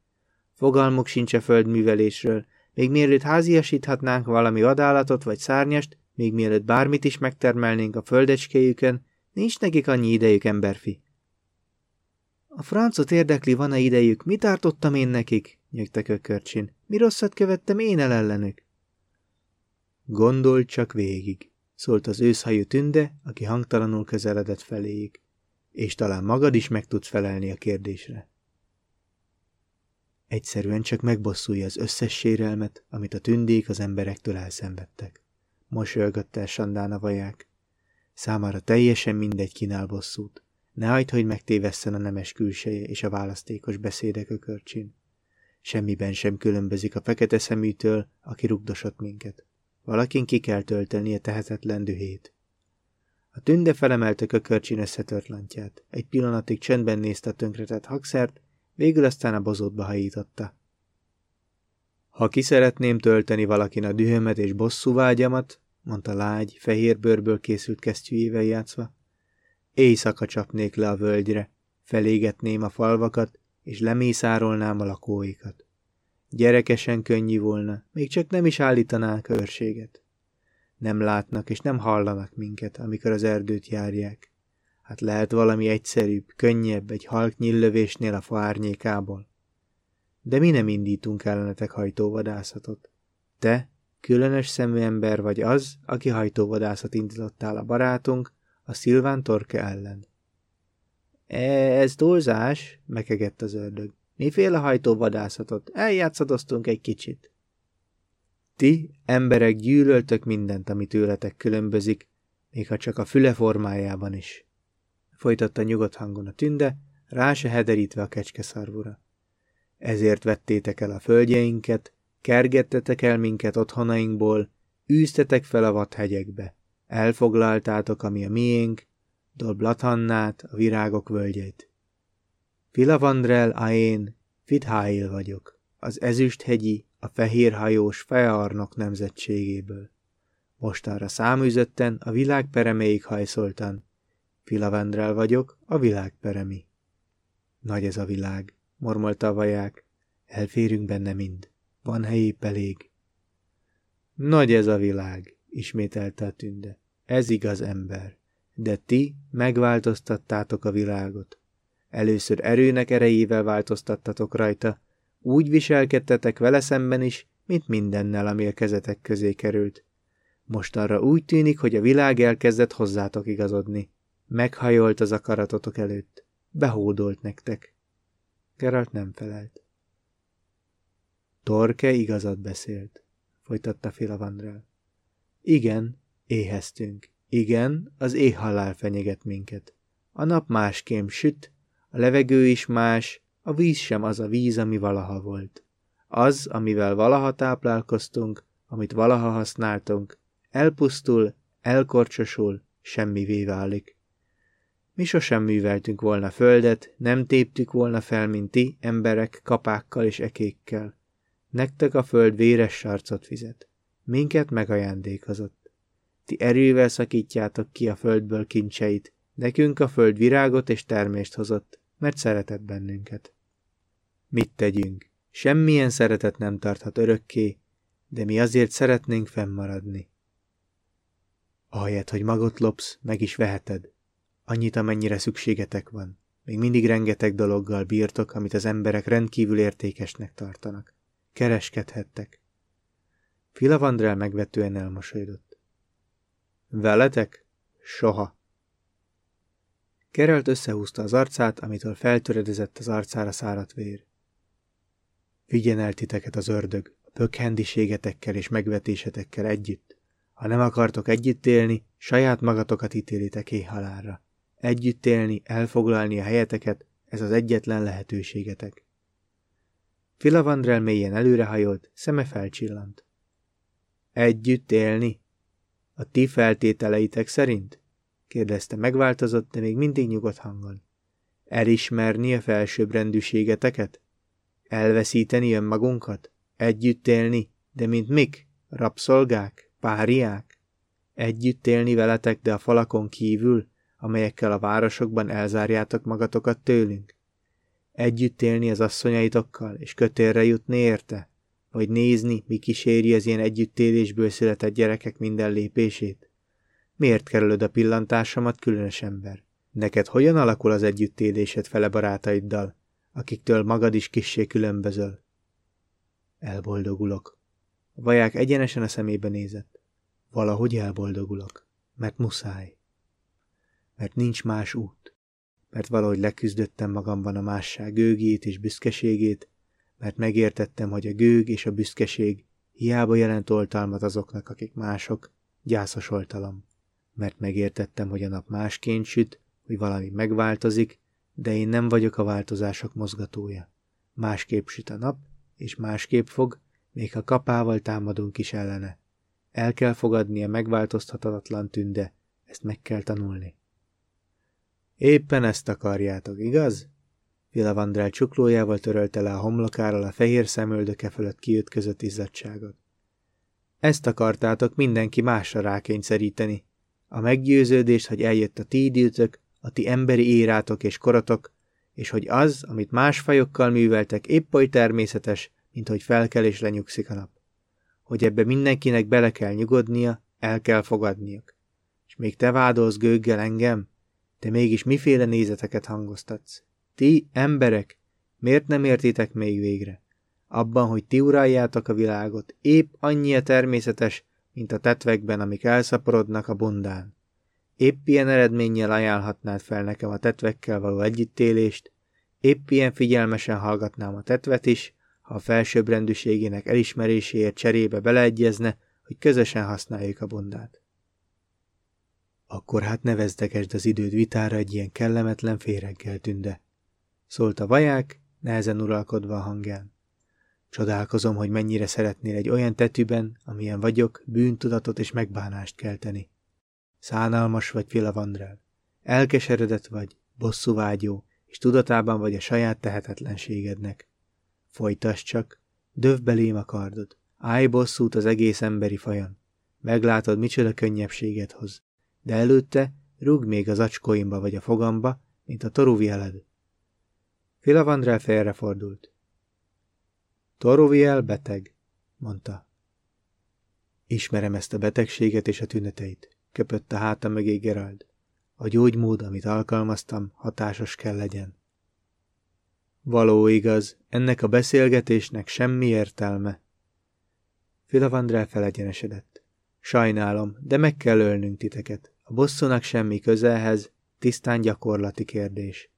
Fogalmuk sincs a földművelésről, még mielőtt háziasíthatnánk valami vadállatot vagy szárnyast, még mielőtt bármit is megtermelnénk a földecskéjükön, nincs nekik annyi idejük, emberfi. A francot érdekli, van-e idejük, mit ártottam én nekik? nyögte kökörcsin. Mi rosszat követtem én el ellenük? Gondolj csak végig, szólt az őszhajú tünde, aki hangtalanul közeledett feléjük és talán magad is meg tudsz felelni a kérdésre. Egyszerűen csak megbosszulja az összes sérelmet, amit a tündék az emberektől elszenvedtek. Mosolygott el Sandán a vaják. Számára teljesen mindegy kínál bosszút. Ne hagyd, hogy megtévesszen a nemes külseje és a választékos beszédek a körcsin. Semmiben sem különbözik a fekete szeműtől, aki rugdosott minket. Valakin ki kell tölteni a tehetetlen dühét. A tünde felemelte kökörcsin összetört lantját. Egy pillanatig csendben nézte a tönkretett hangszert, végül aztán a bozótba hajította. Ha ki szeretném tölteni valakin a dühömet és bosszú vágyamat, mondta lágy, fehér bőrből készült kesztyűjével játszva, éjszaka csapnék le a völgyre, felégetném a falvakat, és lemészárolnám a lakóikat. Gyerekesen könnyű volna, még csak nem is állítanánk őrséget. Nem látnak és nem hallanak minket, amikor az erdőt járják. Hát lehet valami egyszerűbb, könnyebb egy halk nyillövésnél a fa árnyékából. De mi nem indítunk ellenetek hajtóvadászatot. Te, különös szemű ember vagy az, aki hajtóvadászat indítottál a barátunk, a Szilván Torke ellen. E, ez túlzás, mekegett az ördög. Miféle hajtóvadászatot? Eljátszadoztunk egy kicsit. Ti, emberek, gyűlöltök mindent, ami tőletek különbözik, még ha csak a füle formájában is. Folytatta nyugodt hangon a tünde, rá se hederítve a kecskeszarvura. Ezért vettétek el a földjeinket, kergettetek el minket otthonainkból, űztetek fel a vadhegyekbe, elfoglaltátok, ami a miénk, Dolblathannát, a virágok völgyeit. Filavandrel Aén, Fitháil vagyok, az ezüsthegyi, a fehérhajós fearnok nemzetségéből. Mostára száműzötten a világ pereméig hajszoltan. Filavendrel vagyok, a világ peremi. Nagy ez a világ, mormolta a vaják. Elférünk benne mind. Van helyépp elég. Nagy ez a világ, ismételte a tünde. Ez igaz ember. De ti megváltoztattátok a világot. Először erőnek erejével változtattatok rajta, úgy viselkedtetek vele szemben is, mint mindennel, ami a kezetek közé került. Most arra úgy tűnik, hogy a világ elkezdett hozzátok igazodni. Meghajolt az akaratotok előtt. Behódolt nektek. Geralt nem felelt. Torke igazat beszélt, folytatta Filavandrel. Igen, éheztünk. Igen, az éhhalál fenyeget minket. A nap másképp süt, a levegő is más, a víz sem az a víz, ami valaha volt. Az, amivel valaha táplálkoztunk, amit valaha használtunk, elpusztul, elkorcsosul, semmivé válik. Mi sosem műveltünk volna földet, nem téptük volna fel, mint ti, emberek, kapákkal és ekékkel. Nektek a föld véres sarcot fizet. Minket megajándékozott. Ti erővel szakítjátok ki a földből kincseit, nekünk a föld virágot és termést hozott, mert szeretett bennünket. Mit tegyünk? Semmilyen szeretet nem tarthat örökké, de mi azért szeretnénk fennmaradni. Ahelyett, hogy magot lopsz, meg is veheted. Annyit, amennyire szükségetek van. Még mindig rengeteg dologgal bírtok, amit az emberek rendkívül értékesnek tartanak. Kereskedhettek. Filavandrel megvetően elmosolyodott. Veletek? Soha. Kerelt összehúzta az arcát, amitől feltöredezett az arcára száradt vér. Vigyen el titeket az ördög, a pökhendiségetekkel és megvetésetekkel együtt. Ha nem akartok együtt élni, saját magatokat ítélitek éjhalálra. Együtt élni, elfoglalni a helyeteket, ez az egyetlen lehetőségetek. Filavandrel mélyen előrehajolt, szeme felcsillant. Együtt élni? A ti feltételeitek szerint? kérdezte megváltozott, de még mindig nyugodt hangon. Elismerni a felsőbbrendűségeteket? Elveszíteni önmagunkat? Együtt élni? De mint mik? Rabszolgák? Páriák? Együtt élni veletek, de a falakon kívül, amelyekkel a városokban elzárjátok magatokat tőlünk? Együtt élni az asszonyaitokkal, és kötélre jutni érte? Vagy nézni, mi kíséri az ilyen együttélésből született gyerekek minden lépését? Miért kerülöd a pillantásomat, különös ember? Neked hogyan alakul az együttélésed fele barátaiddal, akiktől magad is kissé különbözöl? Elboldogulok. A vaják egyenesen a szemébe nézett. Valahogy elboldogulok, mert muszáj. Mert nincs más út. Mert valahogy leküzdöttem magamban a másság gőgét és büszkeségét, mert megértettem, hogy a gőg és a büszkeség hiába jelent oltalmat azoknak, akik mások, gyászos oltalom. Mert megértettem, hogy a nap másként süt, hogy valami megváltozik, de én nem vagyok a változások mozgatója. Másképp süt a nap, és másképp fog, még ha kapával támadunk is ellene. El kell fogadni a megváltoztathatatlan tünde, ezt meg kell tanulni. Éppen ezt akarjátok, igaz? Vilavandrel csuklójával törölte le a homlokáról a fehér szemöldöke fölött kiütközött izzadságot. Ezt akartátok mindenki másra rákényszeríteni. A meggyőződést, hogy eljött a ti időtök, a ti emberi érátok és korotok, és hogy az, amit más fajokkal műveltek, épp oly természetes, mint hogy felkel és lenyugszik a nap. Hogy ebbe mindenkinek bele kell nyugodnia, el kell fogadniuk. És még te vádolsz gőggel engem? Te mégis miféle nézeteket hangoztatsz? Ti, emberek, miért nem értitek még végre? Abban, hogy ti uraljátok a világot, épp annyi természetes, mint a tetvekben, amik elszaporodnak a bundán. Épp ilyen eredménnyel ajánlhatnád fel nekem a tetvekkel való együttélést, épp ilyen figyelmesen hallgatnám a tetvet is, ha a felsőbbrendűségének elismeréséért cserébe beleegyezne, hogy közösen használjuk a bundát. Akkor hát nevezdekesd az időd vitára egy ilyen kellemetlen féreggel tünde. Szólt a vaják, nehezen uralkodva a hangján. Csodálkozom, hogy mennyire szeretnél egy olyan tetűben, amilyen vagyok, bűntudatot és megbánást kelteni. Szánalmas vagy Filavandrel. Elkeseredett vagy, bosszúvágyó, és tudatában vagy a saját tehetetlenségednek. Folytasd csak, döv belém a kardod, állj bosszút az egész emberi fajon. Meglátod, micsoda könnyebbséget hoz. De előtte rúg még az acskóimba vagy a fogamba, mint a toruvieled. Filavandrel félrefordult. Toruviel beteg, mondta. Ismerem ezt a betegséget és a tüneteit, köpött a háta mögé Gerald. A gyógymód, amit alkalmaztam, hatásos kell legyen. Való igaz, ennek a beszélgetésnek semmi értelme. Filavandrel felegyenesedett. Sajnálom, de meg kell ölnünk titeket. A bosszúnak semmi közelhez, tisztán gyakorlati kérdés.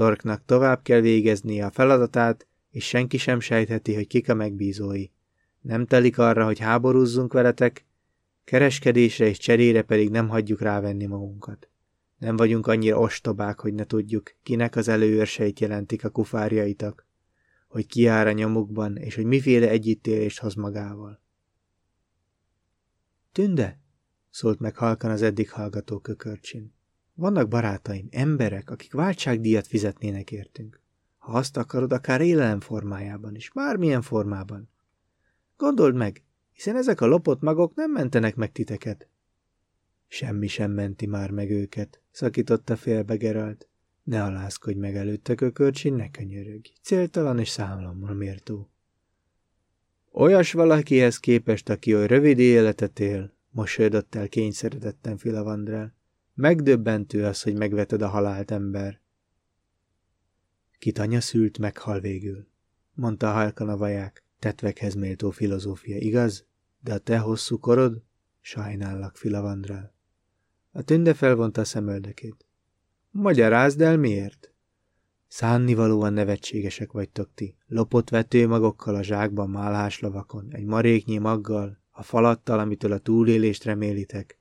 Torknak tovább kell végeznie a feladatát, és senki sem sejtheti, hogy kik a megbízói. Nem telik arra, hogy háborúzzunk veletek, kereskedésre és cserére pedig nem hagyjuk rávenni magunkat. Nem vagyunk annyira ostobák, hogy ne tudjuk, kinek az előőrseit jelentik a kufárjaitak, hogy ki jár a nyomukban, és hogy miféle együttélést hoz magával. Tünde, szólt meg halkan az eddig hallgató kökörcsin. Vannak barátaim, emberek, akik váltságdíjat fizetnének értünk. Ha azt akarod, akár élelem formájában is, bármilyen formában. Gondold meg, hiszen ezek a lopott magok nem mentenek meg titeket. Semmi sem menti már meg őket, szakította félbe Geralt. Ne alázkodj meg előtte, kökörcsin, ne könyörögj. Céltalan és számlammal mértó. Olyas valakihez képest, aki oly rövid életet él, mosolyodott el kényszeredetten Filavandrel. Megdöbbentő az, hogy megveted a halált ember. Kit anya szült, meghal végül, mondta halkan a vaják, tetvekhez méltó filozófia, igaz? De a te hosszú korod? Sajnállak, Filavandrel. A tünde felvonta a szemöldekét. Magyarázd el miért? Szánnivalóan nevetségesek vagytok ti. Lopott vetőmagokkal a zsákban málhás lovakon, egy maréknyi maggal, a falattal, amitől a túlélést remélitek,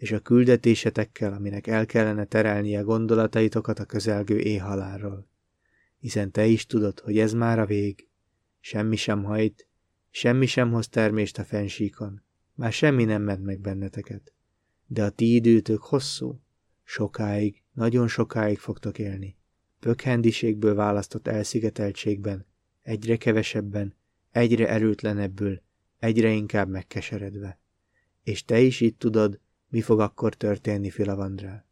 és a küldetésetekkel, aminek el kellene terelnie gondolataitokat a közelgő éhalálról. Hiszen te is tudod, hogy ez már a vég. Semmi sem hajt, semmi sem hoz termést a fensíkon, már semmi nem ment meg benneteket. De a ti időtök hosszú, sokáig, nagyon sokáig fogtok élni. Pökhendiségből választott elszigeteltségben, egyre kevesebben, egyre erőtlenebből, egyre inkább megkeseredve. És te is itt tudod, mi fog akkor történni, Filavandrál.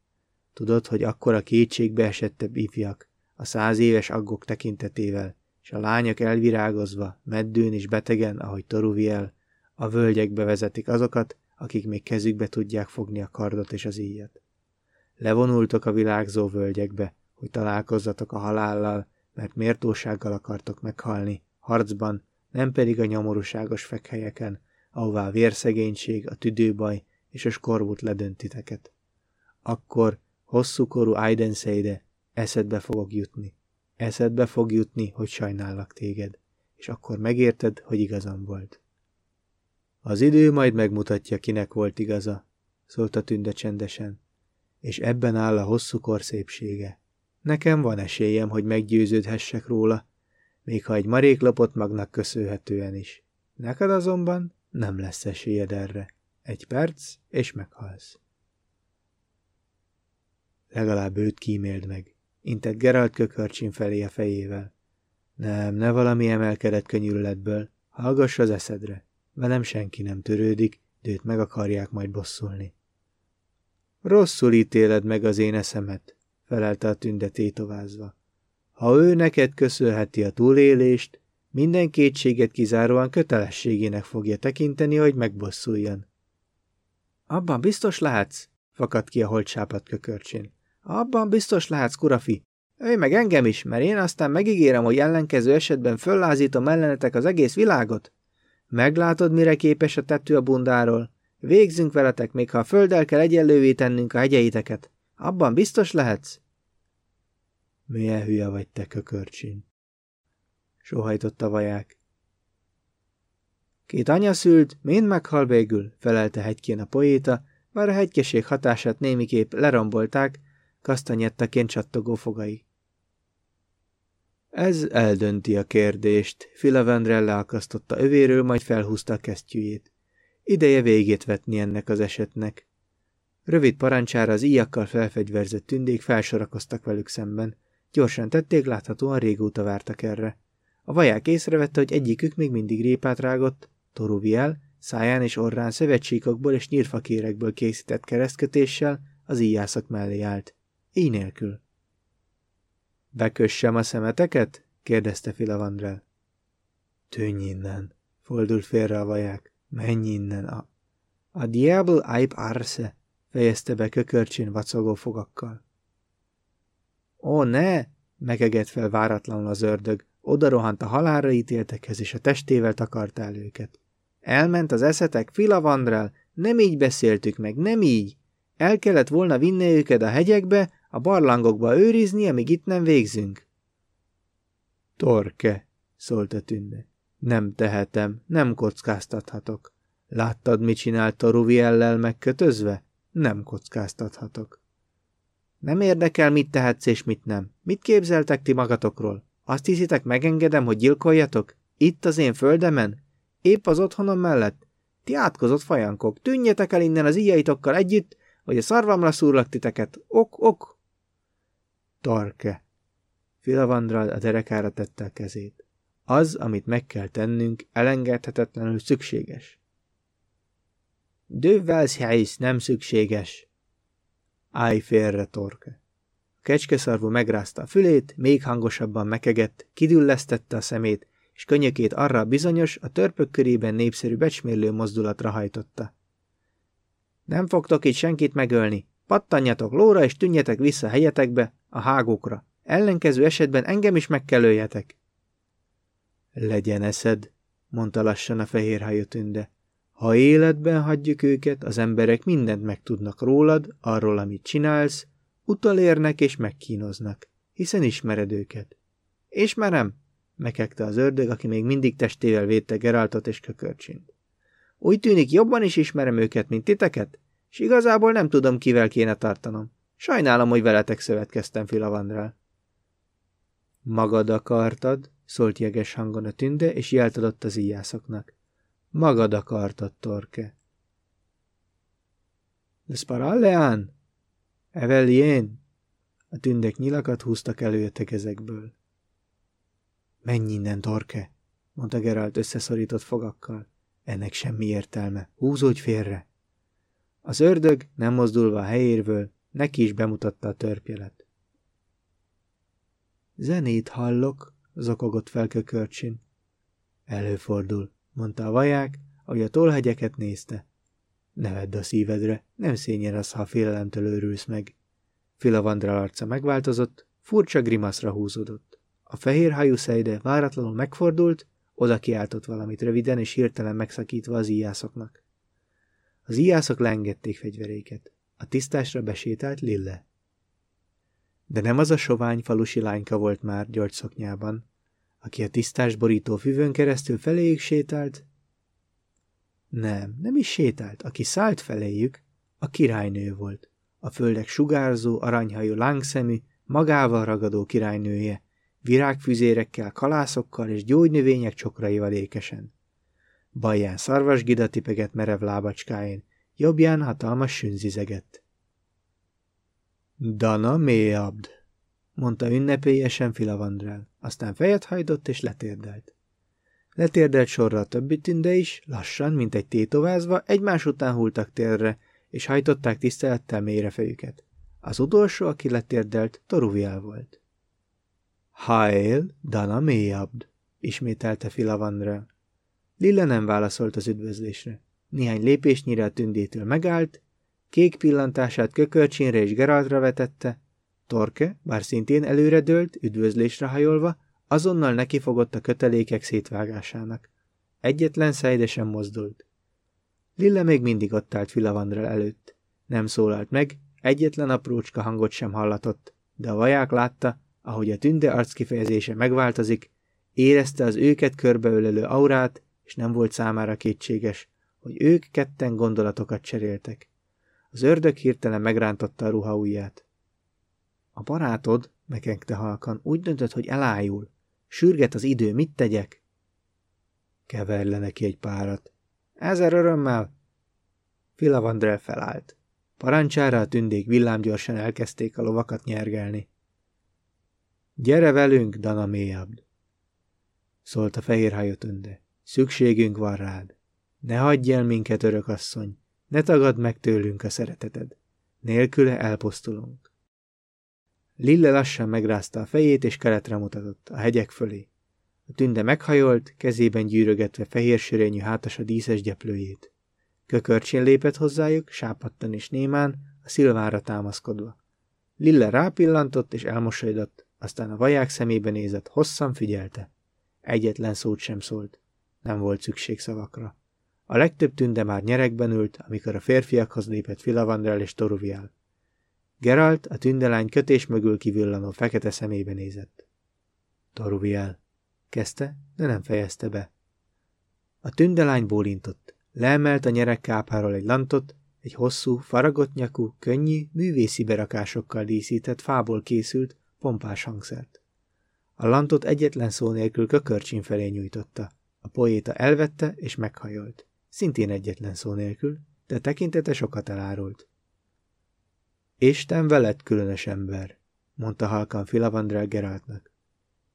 Tudod, hogy akkor a kétségbe esettebb ifjak, a száz éves aggok tekintetével, és a lányok elvirágozva, meddőn és betegen, ahogy Toruviel, a völgyekbe vezetik azokat, akik még kezükbe tudják fogni a kardot és az íjat. Levonultok a virágzó völgyekbe, hogy találkozzatok a halállal, mert mértósággal akartok meghalni, harcban, nem pedig a nyomorúságos fekhelyeken, ahová a vérszegénység, a tüdőbaj és a skorbut ledöntiteket. Akkor hosszúkorú Aidenseide eszedbe fogok jutni. Eszedbe fog jutni, hogy sajnállak téged, és akkor megérted, hogy igazam volt. Az idő majd megmutatja, kinek volt igaza, szólt tünde csendesen, és ebben áll a hosszú kor szépsége. Nekem van esélyem, hogy meggyőződhessek róla, még ha egy marék lopott magnak köszönhetően is. Neked azonban nem lesz esélyed erre. Egy perc, és meghalsz. Legalább őt kíméld meg, intett Geralt kökörcsin felé a fejével. Nem, ne valami emelkedett könyörületből, hallgass az eszedre. Velem senki nem törődik, de őt meg akarják majd bosszulni. Rosszul ítéled meg az én eszemet, felelte a tünde tétovázva. Ha ő neked köszönheti a túlélést, minden kétséget kizáróan kötelességének fogja tekinteni, hogy megbosszuljon. Abban biztos lehetsz, fakadt ki a holtsápat kökörcsén. Abban biztos lehetsz, kurafi. Ő meg engem is, mert én aztán megígérem, hogy ellenkező esetben föllázítom ellenetek az egész világot. Meglátod, mire képes a tető a bundáról? Végzünk veletek, még ha a földdel kell egyenlővé tennünk a hegyeiteket. Abban biztos lehetsz? Milyen hülye vagy te, kökörcsin? Sohajtott vaják. Két anya szült, mind meghal végül, felelte hegykén a poéta, bár a hegykeség hatását némiképp lerombolták, kasztanyettaként csattogó fogai. Ez eldönti a kérdést. Filavendrel leakasztotta övéről, majd felhúzta a kesztyűjét. Ideje végét vetni ennek az esetnek. Rövid parancsára az íjakkal felfegyverzett tündék felsorakoztak velük szemben. Gyorsan tették, láthatóan régóta vártak erre. A vaják észrevette, hogy egyikük még mindig répát rágott, Toruviel, száján és orrán szövetségokból és nyírfakérekből készített keresztkötéssel az íjászak mellé állt. Így nélkül. Bekössem a szemeteket? kérdezte Filavandrel. Tűnj innen, fordult félre a vaják. Menj innen a... A diablo aip arse, fejezte be kökörcsén vacogó fogakkal. Ó, ne! megegett fel váratlanul az ördög, oda rohant a halálra ítéltekhez, és a testével takarta el őket. Elment az eszetek Filavandrel, nem így beszéltük meg, nem így. El kellett volna vinni őket a hegyekbe, a barlangokba őrizni, amíg itt nem végzünk. Torke, szólt tünde. Nem tehetem, nem kockáztathatok. Láttad, mit csinált a Ruviellel megkötözve? Nem kockáztathatok. Nem érdekel, mit tehetsz és mit nem. Mit képzeltek ti magatokról? Azt hiszitek, megengedem, hogy gyilkoljatok? Itt az én földemen? Épp az otthonom mellett? Ti átkozott fajankok, tűnjetek el innen az íjaitokkal együtt, hogy a szarvamra szúrlak titeket. Ok, ok. Tarke. Filavandral a derekára tette a kezét. Az, amit meg kell tennünk, elengedhetetlenül szükséges. Dövvelsz nem szükséges. Állj félre, Torke. A kecskeszarvú megrázta a fülét, még hangosabban mekegett, kidüllesztette a szemét, és könnyökét arra bizonyos, a törpök körében népszerű becsmérlő mozdulatra hajtotta. Nem fogtok itt senkit megölni. Pattanjatok lóra, és tűnjetek vissza helyetekbe, a hágókra. Ellenkező esetben engem is meg kell öljetek. Legyen eszed, mondta lassan a fehérhajú tünde. Ha életben hagyjuk őket, az emberek mindent megtudnak rólad, arról, amit csinálsz, utalérnek és megkínoznak, hiszen ismered őket. Ismerem, mekegte az ördög, aki még mindig testével védte Geraltot és kökörcsint. Úgy tűnik, jobban is ismerem őket, mint titeket, és igazából nem tudom, kivel kéne tartanom. Sajnálom, hogy veletek szövetkeztem, Filavandrál. Magad akartad, szólt jeges hangon a tünde, és jelt adott az íjászoknak. Magad akartad, Torke. Lesparalleán? Evelien? A tündek nyilakat húztak elő a kezekből. Menj innen, Torke, mondta Geralt összeszorított fogakkal. Ennek semmi értelme. Húzódj félre! Az ördög, nem mozdulva a helyérből, neki is bemutatta a törpjelet. Zenét hallok, zokogott fel kökörcsin. Előfordul, mondta a vaják, ahogy a tolhegyeket nézte. Ne vedd a szívedre, nem szényen az, ha a félelemtől őrülsz meg. Filavandra arca megváltozott, furcsa grimaszra húzódott. A fehér hajú szejde váratlanul megfordult, oda kiáltott valamit röviden és hirtelen megszakítva az íjászoknak. Az íjászok leengedték fegyveréket. A tisztásra besétált Lille. De nem az a sovány falusi lányka volt már györgyszoknyában, aki a tisztás borító füvön keresztül feléjük sétált? Nem, nem is sétált, aki szállt feléjük, a királynő volt, a földek sugárzó, aranyhajú lángszemű, magával ragadó királynője, virágfüzérekkel, kalászokkal és gyógynövények csokraival ékesen. Bajján szarvasgida tipegett merev lábacskáin, jobbján hatalmas sünzizegett. Dana mélyabd, mondta ünnepélyesen Filavandrel, aztán fejet hajtott és letérdelt. Letérdelt sorra a többi tünde is, lassan, mint egy tétovázva, egymás után hultak térre, és hajtották tisztelettel mélyre fejüket. Az utolsó, aki letérdelt, Toruviel volt. Hail, Dana mélyabd, ismételte Filavandrel. Lilla nem válaszolt az üdvözlésre. Néhány lépésnyire a tündétől megállt, kék pillantását kökölcsénre és Geraltra vetette, Torke, bár szintén előre dőlt, üdvözlésre hajolva, azonnal nekifogott a kötelékek szétvágásának. Egyetlen szejde sem mozdult. Lilla még mindig ott állt Filavandrel előtt. Nem szólalt meg, egyetlen aprócska hangot sem hallatott, de a vaják látta, ahogy a tünde arckifejezése megváltozik, érezte az őket körbeölelő aurát, és nem volt számára kétséges, hogy ők ketten gondolatokat cseréltek. Az ördög hirtelen megrántotta a ruha ujját. A barátod, mekengte halkan, úgy döntött, hogy elájul. Sürget az idő, mit tegyek? Kever le neki egy párat. Ezer örömmel. Filavandrel felállt. Parancsára a tündék villámgyorsan elkezdték a lovakat nyergelni. Gyere velünk, Dana mélyabd! Szólt a fehérhajú tünde. Szükségünk van rád. Ne hagyj el minket, örökasszony, ne tagadd meg tőlünk a szereteted. Nélküle elpusztulunk. Lille lassan megrázta a fejét, és keletre mutatott, a hegyek fölé. A tünde meghajolt, kezében gyűrögetve fehér sörényű hátas a díszes gyeplőjét. Kökörcsén lépett hozzájuk, sápadtan és némán, a szilvára támaszkodva. Lille rápillantott és elmosolyodott, aztán a vaják szemébe nézett, hosszan figyelte. Egyetlen szót sem szólt. Nem volt szükség szavakra. A legtöbb tünde már nyerekben ült, amikor a férfiakhoz lépett Filavandrel és Toruvial. Geralt a tündelány kötés mögül kivillanó fekete szemébe nézett. Toruviel, kezdte, de nem fejezte be. A tündelány bólintott. Leemelt a nyerekkápáról egy lantot, egy hosszú, faragott nyakú, könnyű, művészi berakásokkal díszített fából készült, pompás hangszert. A lantot egyetlen szó nélkül kökörcsin felé nyújtotta. A poéta elvette és meghajolt. Szintén egyetlen szó nélkül, de tekintete sokat elárult. Isten veled különös ember, mondta halkan Filavandrel Geráltnak.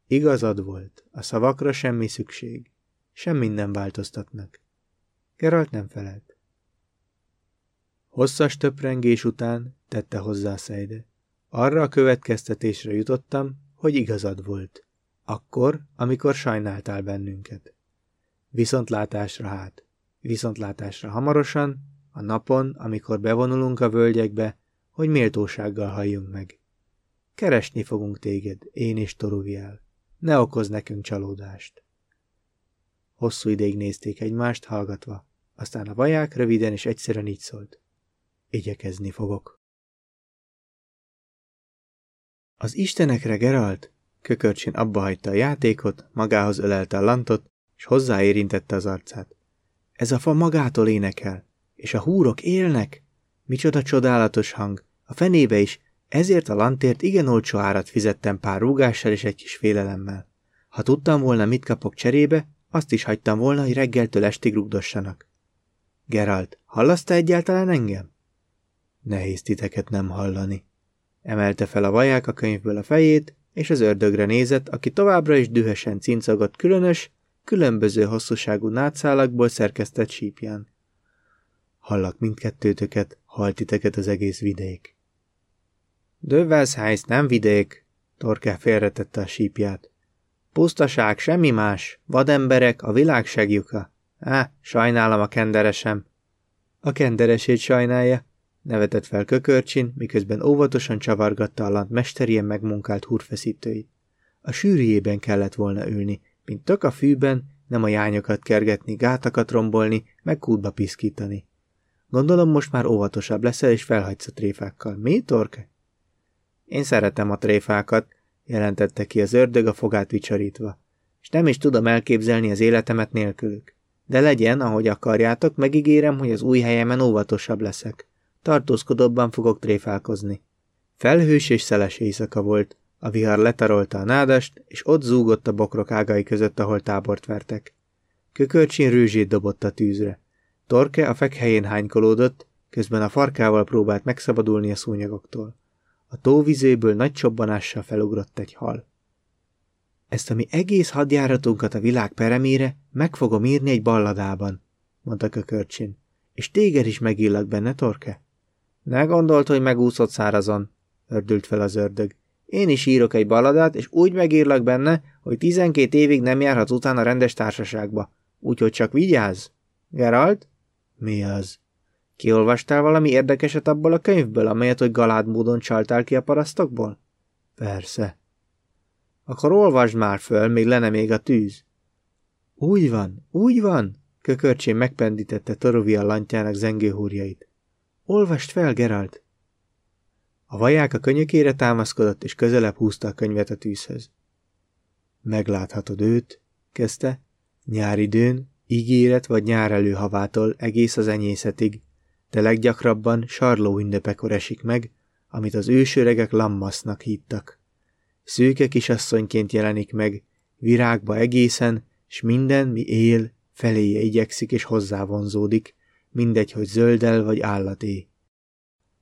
Igazad volt, a szavakra semmi szükség, semmi nem változtatnak. Geralt nem felelt. Hosszas töprengés után tette hozzá Szejde. Arra a következtetésre jutottam, hogy igazad volt. Akkor, amikor sajnáltál bennünket. Viszontlátásra hát. Viszontlátásra hamarosan, a napon, amikor bevonulunk a völgyekbe, hogy méltósággal halljunk meg. Keresni fogunk téged, én és Toruviel. Ne okoz nekünk csalódást. Hosszú ideig nézték egymást, hallgatva. Aztán a vaják röviden és egyszerűen így szólt. Igyekezni fogok. Az istenekre Geralt kökörcsin abba hagyta a játékot, magához ölelte a lantot, és hozzáérintette az arcát. Ez a fa magától énekel, és a húrok élnek. Micsoda csodálatos hang, a fenébe is, ezért a lantért igen olcsó árat fizettem pár rúgással és egy kis félelemmel. Ha tudtam volna, mit kapok cserébe, azt is hagytam volna, hogy reggeltől estig rugdossanak. Geralt, hallasz te egyáltalán engem? Nehéz titeket nem hallani. Emelte fel a vaják a könyvből a fejét, és az ördögre nézett, aki továbbra is dühösen cincogott különös, különböző hosszúságú nátszálakból szerkesztett sípján. Hallak mindkettőtöket, haltiteket az egész vidék. Dövelszhájsz nem vidék, Torke félretette a sípját. Pusztaság, semmi más, vademberek, a világ segjuka. Á, sajnálom a kenderesem. A kenderesét sajnálja, nevetett fel kökörcsin, miközben óvatosan csavargatta a lant mesterien megmunkált húrfeszítőit. A sűrűjében kellett volna ülni, mint tök a fűben, nem a jányokat kergetni, gátakat rombolni, meg kútba piszkítani. Gondolom most már óvatosabb leszel, és felhagysz a tréfákkal. Mi, Torke? Én szeretem a tréfákat, jelentette ki az ördög a fogát vicsarítva, és nem is tudom elképzelni az életemet nélkülük. De legyen, ahogy akarjátok, megígérem, hogy az új helyemen óvatosabb leszek. Tartózkodóbban fogok tréfálkozni. Felhős és szeles éjszaka volt, a vihar letarolta a nádast, és ott zúgott a bokrok ágai között, ahol tábort vertek. Kökörcsin rőzsét dobott a tűzre. Torke a fekhelyén hánykolódott, közben a farkával próbált megszabadulni a szúnyogoktól. A tóvizéből nagy csobbanással felugrott egy hal. Ezt a mi egész hadjáratunkat a világ peremére meg fogom írni egy balladában, mondta Kökörcsin. És téged is megillak benne, Torke? Ne gondolt, hogy megúszott szárazon, ördült fel az ördög. Én is írok egy balladát, és úgy megírlak benne, hogy tizenkét évig nem járhatsz utána rendes társaságba. Úgyhogy csak vigyázz. Geralt? Mi az? Kiolvastál valami érdekeset abból a könyvből, amelyet, hogy galád módon csaltál ki a parasztokból? Persze. Akkor olvasd már föl, még lenne még a tűz. Úgy van, úgy van, kökörcsén megpendítette Torovia lantjának zengőhúrjait. Olvast fel, Geralt! A vaják a könyökére támaszkodott, és közelebb húzta a könyvet a tűzhöz. Megláthatod őt, kezdte, nyáridőn, ígéret vagy nyár előhavától egész az enyészetig, de leggyakrabban sarló ünnepekor esik meg, amit az ősöregek lammasznak hívtak. Szőke kisasszonyként jelenik meg, virágba egészen, s minden, mi él, feléje igyekszik és hozzávonzódik, mindegy, hogy zöldel vagy állaté.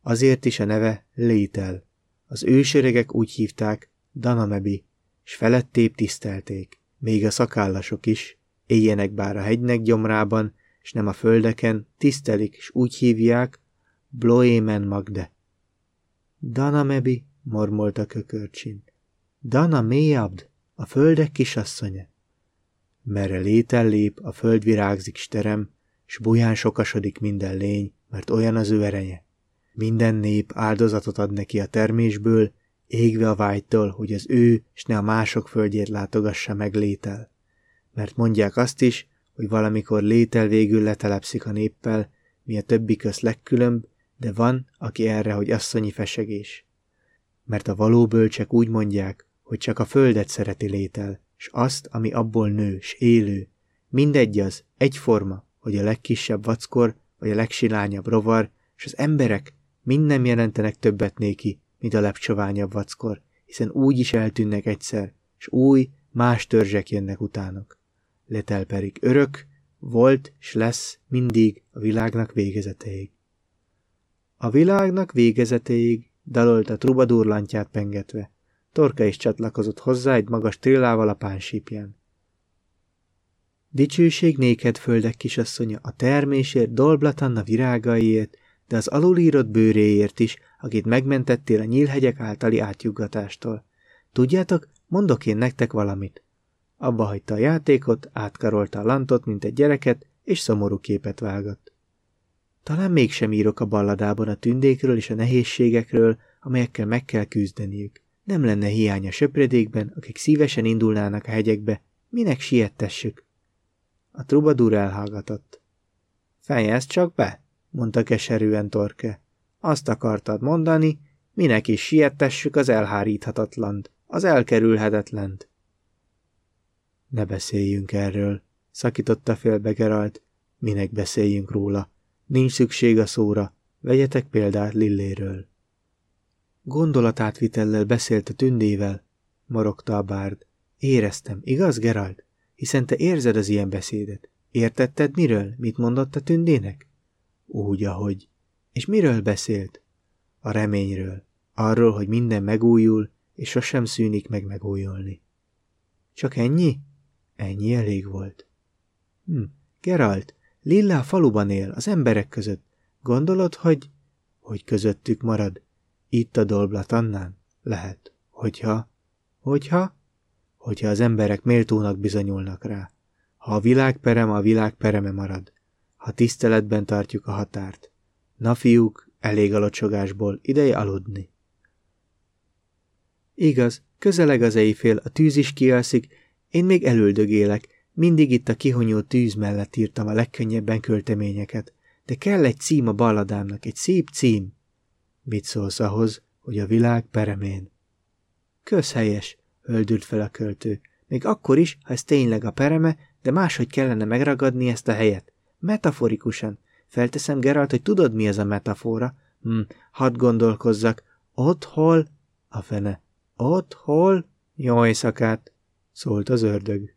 Azért is a neve Létel. Az ősöregek úgy hívták Danamebi, s felettébb tisztelték, még a szakállasok is, éljenek bár a hegynek gyomrában, és nem a földeken, tisztelik, és úgy hívják Bloémen Magde. Danamebi, mormolta kökörcsin. Dana mélyabd, a földek kisasszonya. Merre létel lép, a föld virágzik sterem, s buján sokasodik minden lény, mert olyan az ő ereje. Minden nép áldozatot ad neki a termésből, égve a vágytól, hogy az ő, s ne a mások földjét látogassa meg létel. Mert mondják azt is, hogy valamikor létel végül letelepszik a néppel, mi a többi köz legkülönb, de van, aki erre, hogy asszonyi fesegés. Mert a való bölcsek úgy mondják, hogy csak a földet szereti létel, s azt, ami abból nő, s élő. Mindegy az, egyforma, hogy a legkisebb vackor, vagy a legsilányabb rovar, és az emberek mind nem jelentenek többet néki, mint a lepcsoványabb vackor, hiszen úgy is eltűnnek egyszer, és új, más törzsek jönnek utánok. Letelperik örök, volt, s lesz mindig a világnak végezeteig. A világnak végezeteig dalolt a trubadúrlantját pengetve. Torka is csatlakozott hozzá egy magas trillával a pánsípján. Dicsőség néked, földek kisasszonya, a termésért, dolblatanna virágaiért, de az alulírott bőréért is, akit megmentettél a nyílhegyek általi átjuggatástól. Tudjátok, mondok én nektek valamit. Abba hagyta a játékot, átkarolta a lantot, mint egy gyereket, és szomorú képet vágott. Talán mégsem írok a balladában a tündékről és a nehézségekről, amelyekkel meg kell küzdeniük. Nem lenne hiány a söpredékben, akik szívesen indulnának a hegyekbe. Minek siettessük? A trubadur elhallgatott. Fejezd csak be, mondta keserűen Torke. Azt akartad mondani, minek is siettessük az elháríthatatlant, az elkerülhetetlent. Ne beszéljünk erről, szakította félbe Geralt. Minek beszéljünk róla? Nincs szükség a szóra. Vegyetek példát Lilléről. Gondolatátvitellel beszélt a tündével, morogta a bárd. Éreztem, igaz, Geralt? Hiszen te érzed az ilyen beszédet. Értetted miről? Mit mondott a tündének? Úgy, ahogy. És miről beszélt? A reményről. Arról, hogy minden megújul, és sosem szűnik meg megújulni. Csak ennyi? Ennyi elég volt. Hm, Geralt, Lilla faluban él, az emberek között. Gondolod, hogy... Hogy közöttük marad? Itt a dolblatannán? Lehet. Hogyha... Hogyha? Hogyha az emberek méltónak bizonyulnak rá. Ha a világ perem, a világ pereme marad. Ha tiszteletben tartjuk a határt. Na fiúk, elég a locsogásból, ideje aludni. Igaz, közeleg az éjfél, a tűz is kialszik, én még elüldögélek, mindig itt a kihonyó tűz mellett írtam a legkönnyebben költeményeket, de kell egy cím a balladámnak, egy szép cím. Mit szólsz ahhoz, hogy a világ peremén? Közhelyes, höldült fel a költő. Még akkor is, ha ez tényleg a pereme, de máshogy kellene megragadni ezt a helyet. Metaforikusan. Felteszem, Geralt, hogy tudod, mi ez a metafora? Hm, hadd gondolkozzak. Ott hol? A fene. Ott hol? Jó éjszakát! szólt az ördög.